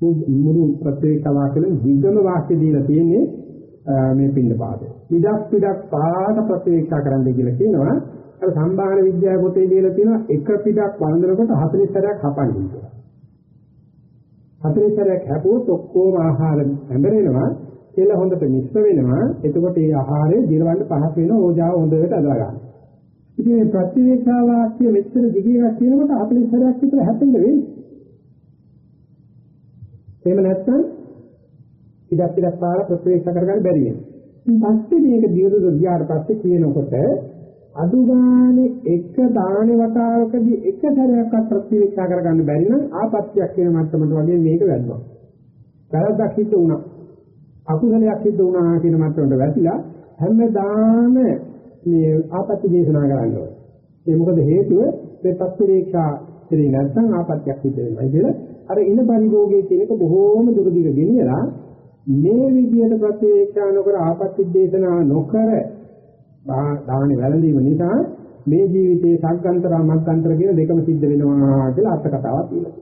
A: මුළු ප්‍රත්‍යේක වාක්‍යෙන් දිගම වාක්‍ය දීලා තියෙන්නේ මේ පින්න පාදේ. පිටක් පිටක් පාද ප්‍රත්‍යේක කරන්න කියලා කියනවා. අර සම්භාවන විද්‍යාව පොතේ දීලා තියෙනවා එක පිටක් වළඳනකොට 40 සැරයක් හපන්නේ කියලා. 40 සැරයක් හැපුවොත් ඔක්කොම ආහාර හැඹරෙනවා, කෙල හොඳට මිශ්‍ර වෙනවා. එතකොට මේ ආහාරය දිරවන්න පහසු වෙනවා, ඕජාව හොඳට අදලා ගන්න. ඉතින් මේ ප්‍රතිවේක්ෂා වාක්‍ය මෙච්චර දිගියක් තියෙනකොට 40 සැරයක් විතර හැපෙන්න වෙන්නේ. එහෙම නැත්නම් ඉඩක් ඉඩක් පාර ප්‍රතිවේක්ෂා කරගන්න බැරි වෙනවා. පස්සේ මේක දියුණු ගියාට පස්සේ කියනකොට අඩු ගානේ එක දානේ වතාවකදී එක සැරයක්වත් ප්‍රතිවික්ෂා කරගන්න බැරි නම් ආපත්‍යක් වෙන මට්ටමට වගේ මේක වැදුවා. වැරද්දක් සිද්ධ වුණා. අකුසලයක් සිද්ධ වුණා කියන මට්ටමට වැටිලා හැමදාම මේ ආපත්‍ය දේශනා කරන්න ඕනේ. ඒ මොකද හේතුව මේ පත්‍රිකා ඉතින් නැත්නම් ආපත්‍යක් සිද්ධ වෙනවා කියලා අර ඉන පරිභෝගයේ තියෙනක බොහෝම දුරදිග ගෙනියලා මේ විදියට ප්‍රතිවේක්ෂා නොකර ආපත්‍ය දේශනා නොකර දාහනේ වැළඳීම නිසා මේ ජීවිතේ සග්ගන්තර මග්ගන්තර කියන දෙකම සිද්ධ වෙනවා කියලා අර්ථ කතාවක් තියෙනවා.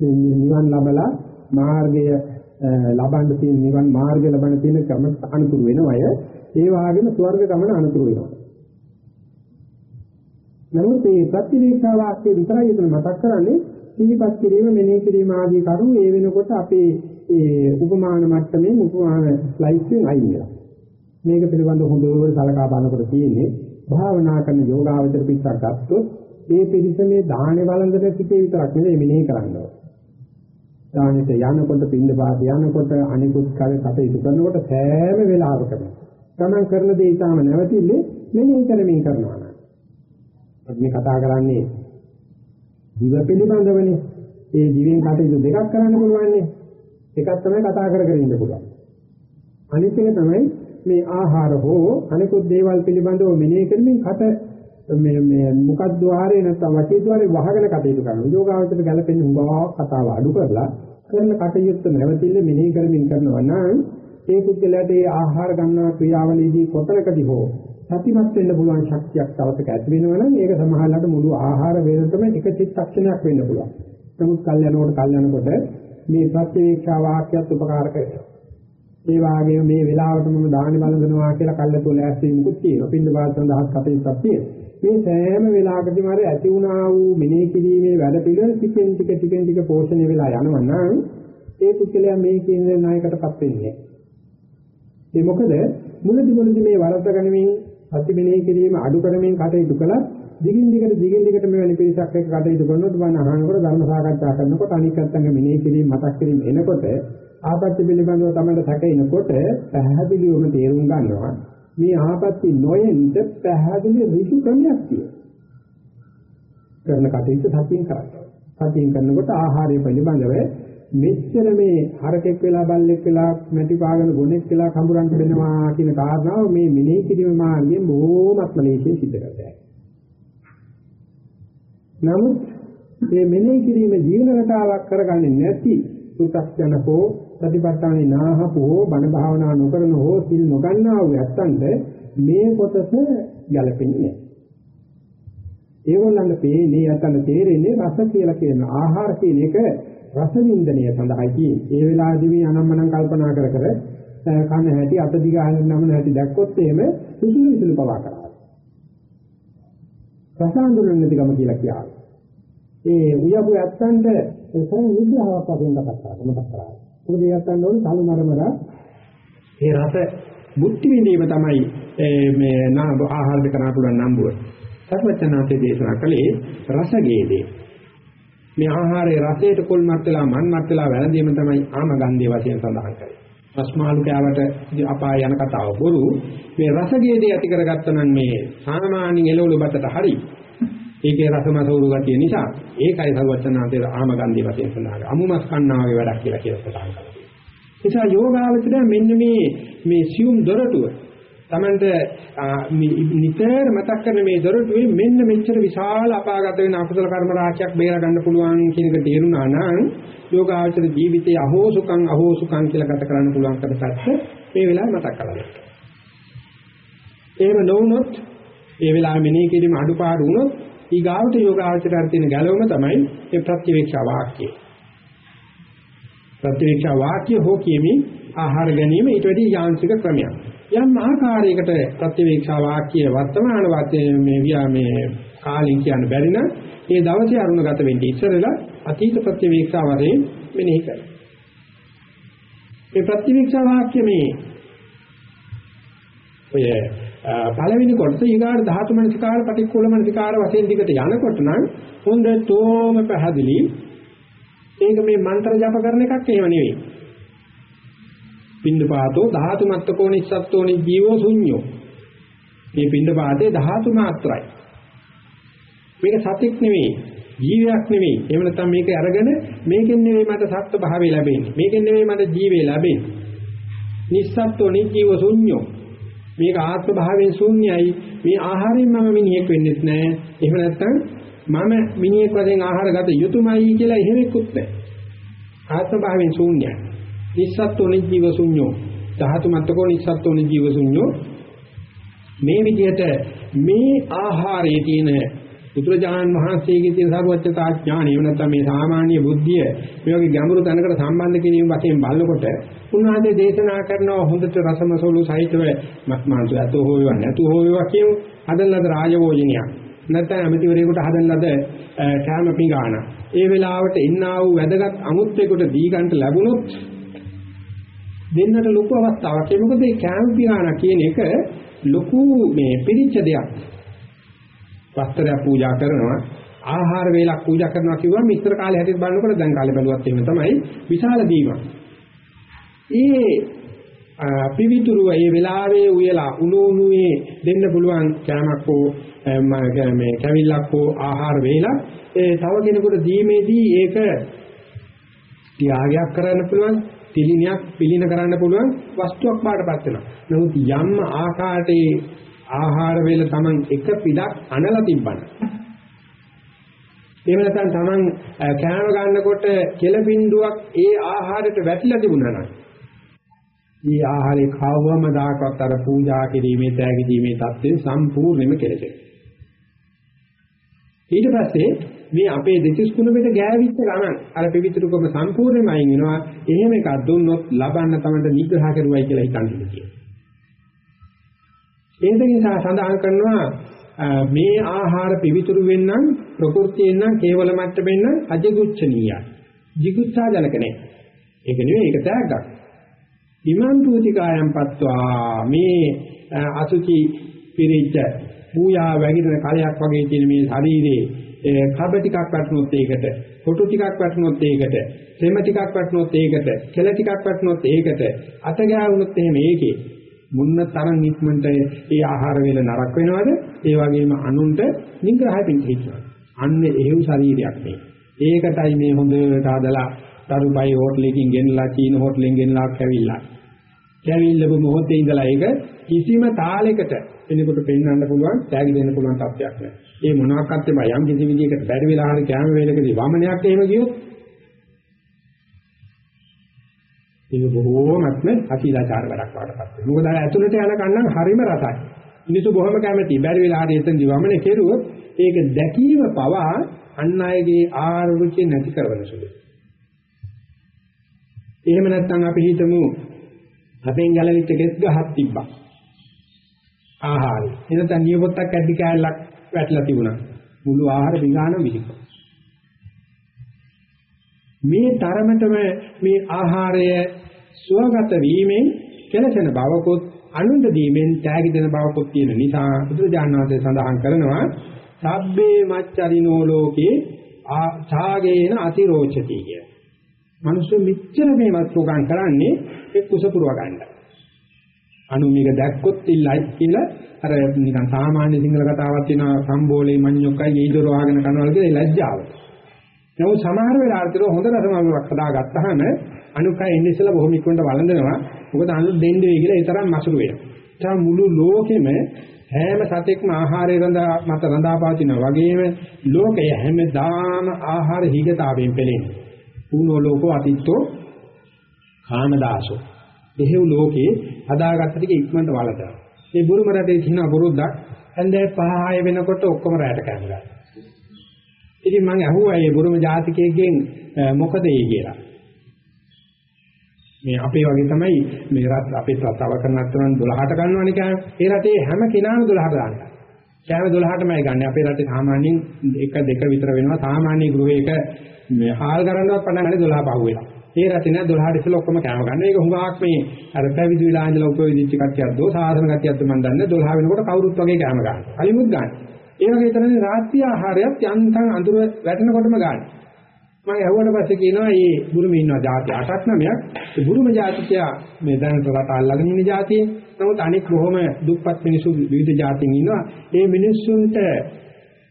A: නිවන් ලබලා මාර්ගය ලබන්න තියෙන නිවන් මාර්ගය ලබන්න තියෙන ක්‍රම අනුතුරු වෙනවය ඒ වගේම ස්වර්ග ගමන අනුතුරු වෙනවා. නමුත් මේ ප්‍රතිවේක්ෂා වාක්‍ය විතරයි එතන මතක් කරන්නේ සිහිපත් කිරීම මෙනෙහි කිරීම ආදී කරුණු ඒ වෙනකොට අපේ ඒ උපමාන මට්ටමේ උපමාන ස්ලයිඩ් එකෙන් අයින් වෙනවා. මේක පිළිබඳව හොඳට සලකා බලනකොට තියෙන්නේ භාවනා කරන යෝගාවචර පිටක් ගත්තොත් ඒ පිළිස මේ දාහනේ වළඳන සිටේ විතරක් නෙවෙයි මෙනෙහි කරන්නේ. දානෙට යනකොට පින්න පාත යනකොට අනිකුත් කාලේ කටයුතු කරනකොට සෑම වෙලාවකම තමන් කරන දේ ඊටම නැවතිල්ලේ මෙනෙහි කරමින් කරනවා නම්. අපි මේ කතා කරන්නේ දිව පිළිබඳවනේ. ඒ දිවෙන් කටයුතු දෙකක් කරන්න පුළුවන්නේ. එකක් තමයි කතා කර කර ඉන්න පුළුවන්. අනිත් එක තමයි මේ ආහාර හෝ අනිකුත් දේවල් පිළිබඳව මෙනෙහි කරමින් කට මේ මේ මුඛ ద్వාරේ නැත්නම් වචේ ద్వාරේ වහගෙන කටයුතු කරනවා. යෝගාවචර ගැලපෙන උඹාවක් කතාව අඩු කරලා කරන කටයුත්ත නැවතිල්ල මෙනෙහි කරමින් කරනවා නම් ඒ පුද්ගලයාට ඒ ආහාර ගන්නා ක්‍රියාවලියේදී කොතනකදී හෝ සතිමත් වෙන්න පුළුවන් ශක්තියක් තවතක ඇති වෙනවනම් ඒක සමහරවිට මුළු ආහාර වේදකම එක චිත්තක්ෂණයක් වෙන්න පුළුවන්. නමුත් කල්යනකොට කල්යනකොට මේ ප්‍රත්‍යවේක්ෂා වාක්‍යත් උපකාර කරනවා. ඒ වාගේම මේ වෙලාවට මම දාහන බලනවා කියලා කල්ලාතෝ ලෑස්ති මුකුත් තියෙනවා. පින්න වාද සඳහා කටයුත්තක් තියෙනවා. මේ සෑම වෙලාවකදීම අර ඇති වුණා වූ මෙනෙහි කිරීමේ වැඩ පිළිවෙල ටිකෙන් ටික ටිකෙන් ටික පෝෂණය වෙලා යනවා නම් ඒ පුද්ගලයා මේ කියන නායකටපත් වෙන්නේ ඒ මොකද මුලදි මුලදි මේ වරද්ද ගනිමින් අති මෙනෙහි කිරීම අඩු කරමින් කටයුතු කළා දිගින් දිගට දිගින් දිගට මෙවැනි පිරිසක් එක්ක කටයුතු කරනකොට මම අහනකොට ධර්ම සාකච්ඡා කරනකොට අනික් අත්තංග මෙනෙහි කිරීම මතක් කිරීම එනකොට ආපත්‍ය පිළිබඳව තමයි සැකේනකොට පැහැදිලිවම තේරුම් ගන්නවා මේ ආපත්‍ය නොයෙන්ද පැහැදිලි ඍතු ක්‍රමයක් තියෙනවා. කරන කටයුතු සතියෙන් කරන්නේ. සතියෙන් කරනකොට ආහාරය පිළිබඳව මෙච්චර මේ හරකෙක් වෙලා බල්ලෙක් වෙලා මැටි පාගන ගොනෙක් වෙලා කඹරන්ට වෙනවා කියන කාරණාව මේ මෙනෙහි කිරීම මාර්ගයෙන් බොහොමත්ම ලේසියෙන් සිද්ධ කරගන්නවා. නමුත් මේ මෙනෙහි කිරීම ජීවන රටාවක් කරගන්නේ නැති සුතක්ජනකෝ ප්‍රතිපත්තානේ නාහපෝ බණ භාවනා නොකරන හෝ සිල් නොගන්නා වූ ඇත්තන්ට මේ කොටස ගැලපෙන්නේ නැහැ. ඒගොල්ලන්ට තේන්නේ යතන තේරෙන්නේ රස කියලා කියන ආහාර කියන එක රස වින්දනය සඳහායි කියන්නේ. ඒ වෙලාවේදී මේ අනම්මනම් කල්පනා කර කර කන හැටි අත දිගාගෙන නමන හැටි දැක්කොත් එහෙම සුසුළු විසුළු පවා කරා. රසාඳුරන්නේ නැතිකම කියලා කියනවා. ඒ උයපු ඇත්තන්ට ඒ සරල විග්‍රහයක් වශයෙන් කතා කරා මතක් කරා. මොකද ඒත් ගන්න ඕනේ කලු මරමර ඒ රස බුද්ධි විඳීම තමයි මේ ආහාර දෙක කරන්න පුළුවන් නම්බුව. සර්වචනාතේ දේශනා කළේ රසගේදී. මේ ආහාරයේ රසයට කුල් මත් වෙලා මන් මත් වෙලා වැළඳීම තමයි ආම ගන්ධයේ වශයෙන් සඳහන් කරන්නේ. රස්මාලු කෑවට අපාය යන කතාව බොරු මේ රසගේදී ඇති කරගත්ත නම් මේ සාමාන්‍ය එළවලු බතට හරි ඒකේ රසමසවුරු ගතිය නිසා ඒකයි සර්වචනාතේ ආම ගන්ධයේ වශයෙන් සඳහන් අමුමස් කන්නාගේ වැඩක් කියලා කියලා සඳහන් කරනවා. නිසා යෝගාවචරය මෙන්න මේ මේ සියුම් දොරටුව තමන්ට නිතර මතක් කරන මේ දොරටුවේ මෙන්න මෙච්චර විශාල අපාගත වෙන අකුසල කර්ම රාශියක් බේර ගන්න පුළුවන් කියන එක තේරුණා නම් යෝගාචර ජීවිතයේ අහෝසුකම් අහෝසුකම් කියලා ගත කරන්න පුළුවන් කරපැත්ත මේ වෙලාවේ මතක් කරගන්න. එහෙම නොවුනොත් ඒ වෙලාවේ මෙනෙහි කිරීම අඩුපාඩු වුණොත් ඊගාවට යෝගාචරයට තියෙන ගැළවම තමයි ඒ ප්‍රතිවේක්ෂා වාක්‍යය. ප්‍රතිවේක්ෂා වාක්‍ය හෝ කියමින් ආහාර ගැනීම ඊට වැඩි යාන්ත්‍රික ක්‍රමයක්. යම් ආකාරයකට ප්‍රතිවේක්ෂා වාක්‍ය වර්තමාන වාක්‍යයේ මේ මේ කාලින් කියන්න බැරි නම් ඒ දවසේ අරුණගත වෙන්නේ ඉස්සරලා අතීත ප්‍රතිවේක්ෂා වශයෙන් මෙනෙහි කරනවා. මේ ප්‍රතිවේක්ෂා වාක්‍ය මේ ඔය පළවෙනි කොටස ඊගාට ධාතු මනසිකාර පටික්කුල මනසිකාර වශයෙන් දිගට යනකොට නම් හොඳටම පැහැදිලි ඒක මේ මන්ත්‍ර ජප කරන එකක් එහෙම නෙවෙයි. පින්ඩපාතෝ ධාතු මත්තකෝ නිස්සත්තෝ නිජීවෝ ශුඤ්ඤෝ. මේ පින්ඩපාතේ ධාතු මාත්‍රයි. මේක සතික් නෙවෙයි, ජීවයක් නෙවෙයි. එහෙම නැත්නම් මේක අරගෙන මේකෙන් නෙවෙයි මට සත්ත්ව භාවය ලැබෙන්නේ. මේකෙන් නෙවෙයි මට ජීවේ ලැබෙන්නේ. නිස්සත්තෝ නිජීවෝ ශුඤ්ඤෝ. මේක ආත්ම භාවයෙන් ශූන්‍යයි. මේ ආහාරයෙන් මම මිනිහෙක් වෙන්නෙත් නෑ. එහෙම නැත්නම් මම මිනිහෙක් වශයෙන් ආහාර ගත යුතුයමයි කියලා එහෙමකුත් නෑ. ආත්ම භාවයෙන් ශූන්‍යයි. නිස්සත්තු නිජීව ශූන්‍යෝ. ධාතු මතකෝ නිස්සත්තු නිජීව ශූන්‍යෝ. මේ විදිහට මේ ආහාරයේ තියෙන බුදුරජාණන් වහන්සේගේ තියෙන සර්වඥතා ඥාණය එව නැත්නම් මේ සාමාන්‍ය බුද්ධිය මේ වගේ ගැඹුරු තැනකට සම්බන්ධ කිරීම වශයෙන් බලනකොට උන්වහන්සේ දේශනා කරනවා හොඳට රසමසෝලු සහිතව මත්මාංශ ඇතෝ හොයව නැතු හොයව කියමු. හදන්නද රාජභෝජනියක් නැත්නම් අමතිවරයෙකුට හදන්නද කෑම පිඟාන. ඒ වෙලාවට එන්නා වූ වැදගත් අමුත්‍රයකට දී ගන්නට ලැබුණොත් දෙන්නට ලොකු අවස්ථාවක්. ඒ මොකද මේ කෑම පිඟාන කියන එක ලොකු මේ පිරිච්ච දෙයක්. වස්ත්‍රය පූජා කරනවා ආහාර වේලක් පූජා කරනවා කිව්වම ඉස්සර කාලේ හැටියට බලනකොට දැන් කාලේ බැලුවත් එහෙම තමයි විශාල දීමක්. ඒ පිවිතුරුව ඒ වෙලාවේ උයලා උණු උණුවේ දෙන්න පුළුවන් කෑමක් හෝ මේ කැවිල්ලක් හෝ ආහාර වේලක් ඒ තව කෙනෙකුට දීමේදී ඒක ත්‍යාගයක් කරන්න පුළුවන් තිලිනයක් පිළින කරන්න පුළුවන් වස්තුවක් බාටපත් වෙනවා. නමුත් යම් ආකාරයේ ආහාර වේල Taman එක පිටක් අනලා තිබ්බන. එහෙම නැත්නම් Taman කෑම ගන්නකොට කෙලබින්දුවක් ඒ ආහාරයට වැටිලා තිබුණා නම් මේ ආහාරේ කවවම දායකවත් අර පූජා කිරීමේ තෑගි දීමේ தත්ත්වයෙන් සම්පූර්ණයෙන්ම කෙලෙසේ. ඊට පස්සේ මේ අපේ දෙතිස් කුණෙට ගෑවිච්ච ගමන් අර පිවිතුරුකම සම්පූර්ණයෙන්ම අයින් වෙනවා. එහෙම එකක් දුන්නොත් ලබන්න තමයි නිග්‍රහ කරුවයි කියලා හිතන්නේ කියලා. ඒක නිසා සඳහන් කරනවා මේ ආහාර පිවිතුරු වෙන්නම් ප්‍රകൃතියෙන් නම් කේවල මට්ටමින් නම් අජිගුච්ඡනීයයි. jigutsa ජනක නැහැ. ඒක නෙවෙයි ඒක තෑග්ගක්. ඉමන් පූතිකායන් පත්වා මේ අසුචි පිරිච්ච පූජා වැగిරෙන කලයක් වගේ තියෙන මේ ශරීරේ කබ ටිකක් වටනොත් ඒකට කොටු ටිකක් වටනොත් ඒකට සෙම ටිකක් වටනොත් ඒකට කෙල ටිකක් වටනොත් ඒකට අත ගෑවුනොත් එහෙම ඒකේ. මුන්න තරම් ඉක්මනට ඒ ආහාර වේල නරක වෙනවද? ඒ වගේම අනුන්ට නිග්‍රහය පිටිහිනවා අන්න එහෙව් ශරීරයක් මේ. ඒකටයි මේ හොඳට හදලා තරුපයි හෝටලෙකින් ගෙනලා චීන හෝටලෙන් ගෙනලා කැවිලා කැවිල්ලපු මොහොතේ ඉඳලා ඒක කිසිම තාලයකට කෙනෙකුට පෙන්වන්න පුළුවන් තෑගි දෙන්න පුළුවන් තත්ත්වයක් නෑ ඒ මොනවාක්වත් එපා යම් කිසි විදිහකට බැරි වෙලා හරි කැම වේලකදී වමනයක් එහෙම ගියොත් ඒක බොහෝමත්ම අශීලාචාර වැඩක් වඩපත් වෙනවා. මොකද අර ඇතුළට යන කන්නම් හරිම රසයි. මිනිස්සු බොහොම කැමති. බැරි වෙලා හරි එතන දිවමනේ කෙරුවොත් ඒක දැකීම පවා අන් අයගේ ආරුචිය නැති කරවන සුළුයි. එහෙම නැත්නම් අපි හිතමු අපෙන් ගැලවිච්ච ගෙස් ගහක් තිබ්බා. ආහාරي. එනතන නියපොත්තක් ඇද්දි කෑල්ලක් වැටලා තිබුණා. මුළු ආහාර විගාන විලිකෝ. මේ තරමටම මේ ආහාරය සුවගත වීමෙන් කෙලසෙන බවකොත් අනුන්ද දීමෙන් තෑගි දෙන බවකොත් තියෙන නිසා බුදුරජාණන් වහන්සේ සඳහන් කරනවා සබ්බේ මච්චරිනෝ ලෝකේ ආඡාගේන අතිරෝචති කිය. මිනිස්සු මෙච්චර මේ වස්තුකම් කරන්නේ ඒ කුස පුරව ගන්න. අනු මේක දැක්කොත් ඉල්ලයි කියලා අර නිකන් සාමාන්‍ය සිංහල කතාවක් තියෙනවා සම්බෝලේ මඤ්ඤොක්කයි ඊදොර වහගෙන කරනවා කියලා ලැජ්ජාව. නමුත් සමහර වෙලාවට හොඳ රසමාවක් හදාගත්තාම අනුකය එන්නේ ඉස්සලා බොහොම ඉක්මනට වළඳනවා. මොකද අනු දෙන්නේ වෙයි කියලා ඒ තරම් මසුරු වෙනවා. මුළු ලෝකෙම හැම සතෙක්ම ආහාරය රඳා මත රඳා පවතිනවා වගේම ලෝකය හැමදාම ආහාර හිගතාවෙන් පෙළෙනවා. ඌනෝ ලෝකෝ අතිත්තෝ කාමදාසෝ. එහෙව් ලෝකේ හදාගත්ත ටික ඉක්මනට වළඳනවා. මේ බුරුම රටේ තියෙන බුරුද්දක් හන්දේ පහය වෙනකොට ඔක්කොම රැට කැමරා. ඉතින් මම අහුවා මේ බුරුම ජාතිකයෙක්ගෙන් මොකද ඒ කියලා. මේ අපේ වගේ තමයි මේ රට අපේ රටව කරනත් උනන් 12ට ගන්නවනේ කෑම. ඒ රටේ හැම කෙනාම 12ට ගන්නවා. කෑම 12ටමයි ගන්න. අපේ රටේ සාමාන්‍යයෙන් 1 2 විතර වෙනවා. සාමාන්‍ය ගෘහයක මේ හාල් කරන්නවත් පණ නැහැ 12 පහ වෙලා. ඒ රැති නෑ 12ට ඉස්සෙල්ලා ඔක්කොම කෑම ගන්න. ඒක හුඟක් මේ අර පැවිදි වෙලා ඉඳලා උපවිදිච්ච කට්ටියක්ද සාසන කට්ටියක්ද මන් දන්නේ 12 වෙනකොට කවුරුත් වගේ කෑම ගන්න. අලිමුත් ගන්න. ඒ වගේ තමයි රාත්‍රී ආහාරයත් යන්තම් අඳුර වැටෙනකොටම ගන්න. මම ඇහුවට පස්සේ කියනවා මේ බුරුමේ ඉන්නවා જાති 8ක් 9ක්. ඒ බුරුම જાතිකයා මේ දැනට රට අල්ලගෙන ඉන්න જાතියේ. නමුත් අනෙක් කොහොම දුප්පත් මිනිස්සු විවිධ જાතින් ඉන්නවා. ඒ මිනිස්සුන්ට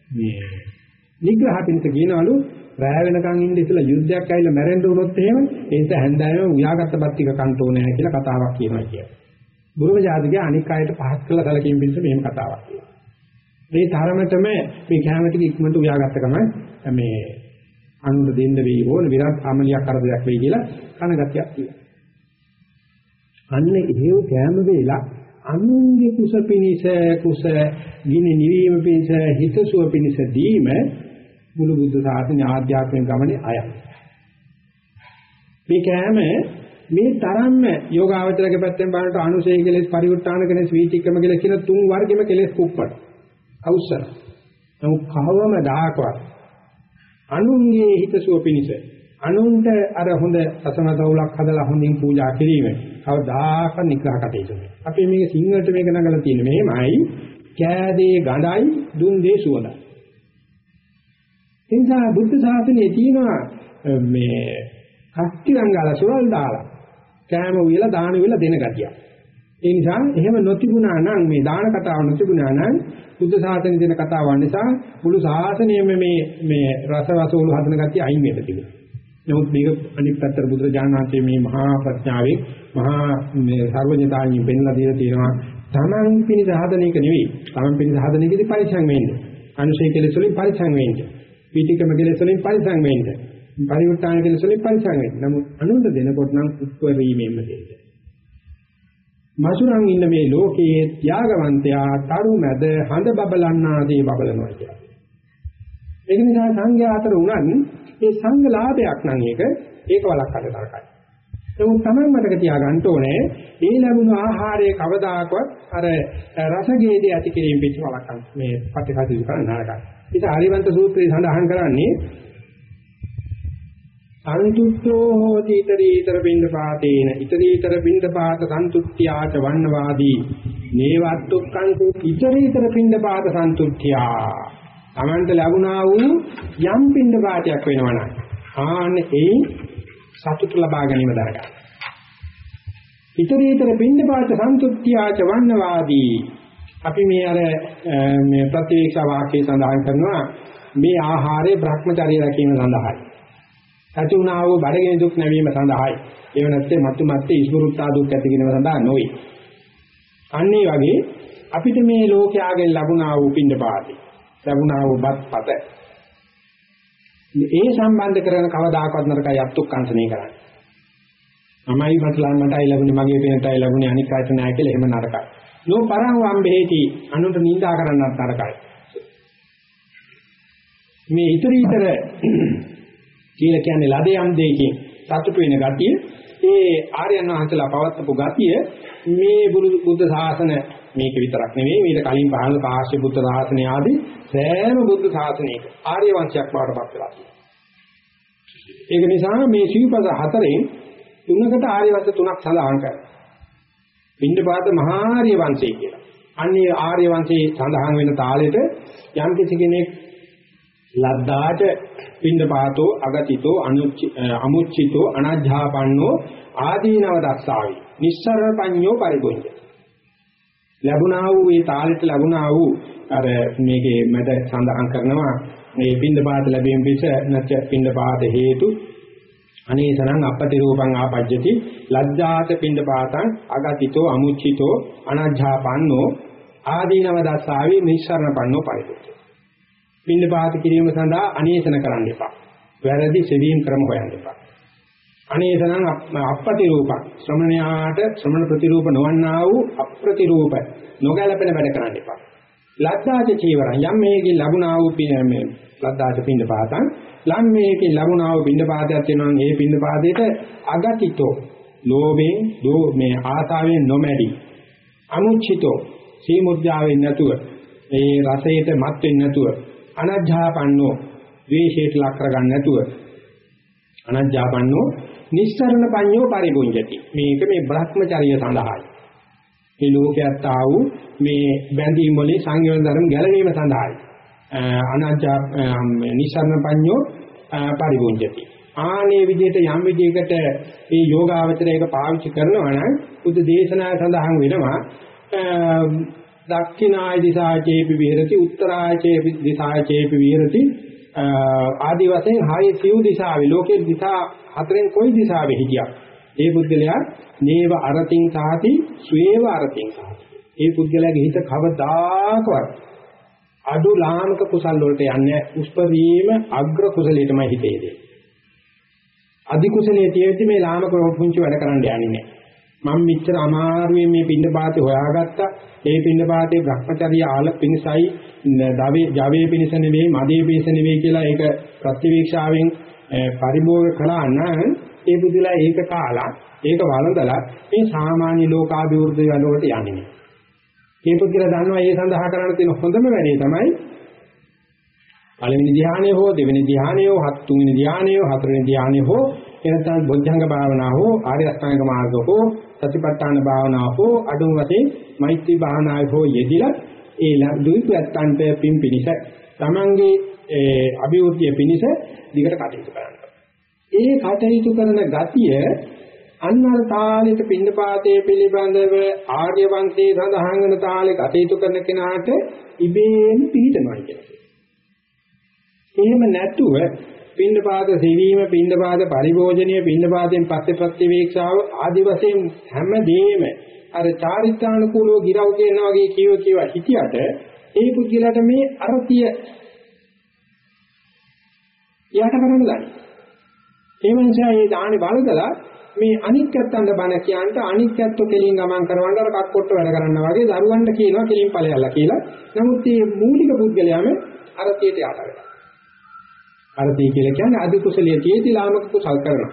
A: මේ නිග්‍රහ පිණිස කියනවලු රැය වෙනකන් ඉන්න ඉතලා යුද්ධයක් ඇවිල්ලා මැරෙන්න උනොත් එහෙම ඒ නිසා හැන්දෑවෙම උයාගත්ත බත් ටික කන්න ඕනේ කියලා කතාවක් කියනවා කියන්නේ. බුරුම ජාතිකයේ අනික් අයට පහත් කළ සැලකීම් පිණිස මෙහෙම කතාවක් කියනවා. මේ තරමටම මේ කැම ටික ඉක්මනට උයාගත්ත ගමන් මේ අනුර දෙන්න වෙයි ඕන විරත් අමලියක් කරදරයක් වෙයි කියලා කනගතියක් තියෙනවා. අන්න ඒව කැම වේලා අනුන්ගේ කුස පිනිස කුස ගිනි නිවීම පිනිස හිතසුව පිනිස දීම මුළු බුද්ධ ශාසනය ආධ්‍යාත්මික ගමනේ අයයි. මේ කෑම මේ තරම්ම යෝගාවචරගේ පැත්තෙන් බලනට අනුසය කෙලෙස් පරිවෘත්තාන කෙලෙස් වීතික්‍රම කෙලෙස් කියන තුන් වර්ගෙම කෙලෙස් කුප්පට. අවශ්‍ය. නමුත් කවම දායකවත් අනුන්ගේ හිතසුව පිනිස අනුන්ට අර හොඳ රසමදවුලක් හදලා හොඳින් පූජා කිරීම කවදාක නිග්‍රහ කටයුතු මේ. අපි මේක සිංහලට මේක නගලා තියෙන්නේ මෙහෙමයි කෑදේ ගඳයි දුන් දේ සුවඳයි. එනිසා බුද්ධ ශාසනයේ තියෙනවා මේ කස්තිරංගල සුවල් දාලා කෑම උයලා දාන උයලා දෙන ගතිය. ඒ නිසා එහෙම නොතිබුණා නම් මේ දාන කතාව නොතිබුණා නම් බුද්ධ ශාසනය දෙන කතාවන් නිසා මුළු ශාසනයම මේ මේ රසවසෝළු හදන ගතිය අයින් වෙලා තිබුණා. නමුත් මේක අනිත් පැත්තට බුදුරජාණන් වහන්සේ මේ මහා ප්‍රඥාවේ මහා මේ සර්වඥතාණිය පෙන්ලා දීලා තියෙනවා තමන් පිණිස හදන එක නෙවෙයි. තමන් පිණිස හදන එකේදී පරිසං වෙන්නේ. අනුශය කෙලෙස් වලින් පරිසං වෙන්නේ. පීතිකම කෙලෙස් වලින් පරිසං වෙන්නේ. පරිවර්තන කෙලෙස් වලින් පරිසං වෙන්නේ. නමුත් අනුන්ට දෙනකොට නම් උත්වරීමෙන්ම දෙන්නේ. මසුරන් ඉන්න මේ ලෝකයේ ත්‍යාගවන්තයා තරු මැද හඳ බබලන්නාදී බබලනවා කියලා. ඒක නිසා සංඝයා අතර උනන් මේ සංඝ ලාභයක් නම් ඒක ඒක වළක්වන්න තරකයි. නමුත් තමයි මතක තියාගන්න ඕනේ. මේ ලැබුණු ආහාරයේ කවදාකවත් අර රසගේදී ඇති කිරීම පිට වළක්වන්න මේ ප්‍රතිපදිත කරන්න නරකයි. ඒක ආරිවන්ත සූත්‍රයේ සඳහන් කරන්නේ සන්තුෂ්ඨෝ හෝති ඊතරීතර බින්ද පාතේන ඊතරීතර බින්ද පාත සන්තුට්ඨ්‍යාච වන්නවාදී. නේවත්තුක්කං ඊතරීතර බින්ද පාත සන්තුට්ඨ්‍යා Tamanට ලැබුණා වූ යම් බින්ද පාතයක් වෙනවනම් ආන්න ඒ සතුට ලබා ගැනීම දරගන්න. ඊතරීතර බින්ද පාත සන්තුට්ඨ්‍යාච වන්නවාදී අපි මේ අර මේ ප්‍රතිවේක්ෂා වාක්‍යය සඳහන් කරනවා මේ ආහාරයේ Brahmacharya රැකීම සඳහායි. ඇති වුණා වූ බඩගිනි දුක් නැවීම සඳහායි. ඒව නැත්නම් මතු මත්තේ ඉස්මෘත්තා දුක් ඇති කිරීම සඳහා නොවේ. අන්න ඒ වගේ අපිට මේ ලෝකයාගෙන් ලැබුණා වූ පින්ඩපාතේ ලැබුණා වූ බත්පත ඒ සම්බන්ධ කරන කවදාකවත් නරකයි අත්ුක්කංශනය කරන්නේ. මමයි මතලන් මටයි ලැබුණේ මගේ පේනටයි ලැබුණේ අනික් අයට නෑ කියලා එහෙම නරකයි. නෝ පරං වම්බේටි අනුන්ට නිඳා කරන්නත් නරකයි. මේ ඊතර ඊතර කියලා කියන්නේ ලද යම් දෙයකින් සතුට වෙන ගතිය ඒ ආර්යයන් වහන්සේලා පවත්වපු ගතිය මේ බුද්ධ ශාසන මේක විතරක් නෙවෙයි මේක කලින් පහළ කාශ්‍ය බුද්ධ ශාසනය ආදී සෑම බුද්ධ ශාසනයක ආර්ය වංශයක් බවටපත් වෙලා තියෙනවා. ඒක නිසා මේ සීපද හතරෙන් තුනකට ආර්ය වංශ තුනක් සඳහන් කරනවා. පින්ඩපාත මහා ආර්ය වංශය කියලා. අන්නේ ආර්ය වංශයේ සඳහන් වෙන තාලෙට යම් කිසි කෙනෙක් ලද්දාට පින්ඩපාතෝ අගතිතෝ අමුච්චිතෝ අනජ්ජාපන්නෝ ආදීනව දස්සාවි නිස්සරණ පඤ්ඤෝ පරිගොඤ්ඤ ලැබුණා වූ ඒ තාලෙට ලැබුණා වූ අර මේකේ මැද සඳහන් කරනවා. මේ පින්ඩපාත ලැබීම පිස නැත්‍ය පින්ඩපාත හේතු. අනේසනං අපටි රූපං ආපජ්ජති. ලද්දාත පින්ඩපාතං අගතිතෝ අමුච්චිතෝ අනජ්ජාපන්නෝ. ආදීනව දස්සාවි නිස්සරණ පඤ්ඤෝ පරිගොඤ්ඤ පින්නපාත කිරීම සඳහා අනේසන කරන්න එපා. වැරදි සෙවීම් ක්‍රම හොයන්න එපා. අනේසනං අපපති රූපක් ශ්‍රමණයාට ශ්‍රමණ ප්‍රතිරූප නොවන්නා වූ අප්‍රතිරූප නොගැලපෙන වැඩ කරන්න එපා. ලද්දාච චීවරං යම් මේකේ ලැබුණා වූ මේ ලද්දාච පින්නපාතං ලම් මේකේ ලැබුණා වූ පින්නපාතයක් වෙනවා ඒ පින්නපාතේට අගතිතෝ ලෝභයෙන් දෝ මේ ආසාවෙන් නොමැඩි අමුච්චිතෝ සීමුර්ජාවෙන් නැතුව ඒ රසයට මත් වෙන්නේ නැතුව අනජ්ජාපන්නෝ ද්වේෂයට ලක් කරගන්න නැතුව අනජ්ජාපන්නෝ නිස්සරණ පඤ්ඤෝ පරිගුංජති මේක මේ භ්‍රමචර්ය සඳහායි. මේ ලෝකයට ආ වූ මේ බැඳීම් වලින් සංයෝජන ධර්ම ගැලවීම සඳහායි. අනජ්ජා නිස්සරණ පඤ්ඤෝ පරිගුංජති ආනේ විදිහට යම් විදිහකට මේ යෝගාවචරයක පාවිච්චි කරනවා නම් බුදු දේශනාව සඳහන් වෙනවා දක්ඛිනාය දිසාචේපි විහෙරති උත්තරාචේපි දිසාචේපි විහෙරති ආදි වශයෙන් හය සිව් දිසාවේ ලෝකේ දිසා හතරෙන් කොයි දිසාවේ හිටියක් ඒ බුද්ධලයා නේව අරතින් සාති ස්වේව අරතින් සාති. ඒ පුද්ගලයාගේ හිත කවදාකවත් අඩු ලාමක කුසල් වලට යන්නේ උස්පරීම අග්‍ර කුසලයටමයි හිතේ දෙන්නේ. අධි කුසලයේ තියෙද්දි මේ ලාමක පුංචි වැඩ කරන්න යන්නේ නැහැ. මම මෙච්චර අමාරුවෙන් මේ පින්න පාතේ හොයාගත්තා. ඒ පින්න පාතේ Brahmacharya ආල පිණිසයි දවේ ජවයේ පිණිස නෙවෙයි මදේ පිණිස නෙවෙයි කියලා ඒක ප්‍රතිවීක්ෂාවෙන් පරිභෝග කළා නම් ඒ බුදුලා ඒක කාලා ඒක වළඳලා මේ සාමාන්‍ය ලෝකාභිවෘද්ධිය වලට යන්නේ නෑ. මේ පුද්ගලයා දන්නවා ඒ සඳහා කරන්න තියෙන හොඳම වැඩේ තමයි පළවෙනි ධ්‍යානය හෝ දෙවෙනි ධ්‍යානය හෝ හත් තුන්වෙනි ධ්‍යානය හෝ හතරවෙනි ධ්‍යානය හෝ එනතන බොද්ධංග භාවනාව හෝ ආර්ය අෂ්ටාංග මාර්ග හෝ සතිපට්ඨාන භාවනාව හෝ අඩුම වශයෙන් මෛත්‍රී භාවනාව හෝ යෙදිලා ඒ දුයිතු ඇත්තන්ට පින් පිනිස තමන්ගේ අභිවෘද්ධිය පිනිස දිගට කටයුතු කරන්න. ඒ කටයුතු කරන ගතිය අන්නර තාලෙට පින්නපාතයේ පිළිබඳව ආර්ය වංශයේ සඳහන් වෙන තාලෙ කටයුතු කරන කෙනාට ඉබේම පිළිතනවා කියන්නේ. එහෙම නැතුව පින්නපාත සෙවීම පින්නපාත පරිභෝජනීය පින්නපාතෙන් පස්සේ ප්‍රතිවේක්ෂාව ආදි වශයෙන් හැමදේම අර චාරිත්‍රානුකූලව ගිරව් කියන වගේ කියව කියව හිටියට ඒ පුද්ගලයාට මේ අරතිය යට කරන්න ගන්න. ඒ නිසා මේ දානි බලදලා මේ අනිත්‍යත්තන්ට බණ කියන්ට අනිත්‍යත්ව කෙලින් ගමන් කරවන්න අර කක්කොට්ට වැඩ කරනවා වගේ දරුවන්ට කියනවා කෙලින් ඵලයල්ලා කියලා. නමුත් මේ මූලික පුද්ගලයාම අරතියට යට වෙනවා. අරතිය කියලා කියන්නේ අධි කුසලිය තියෙති ලාමක කුසල් කරනවා.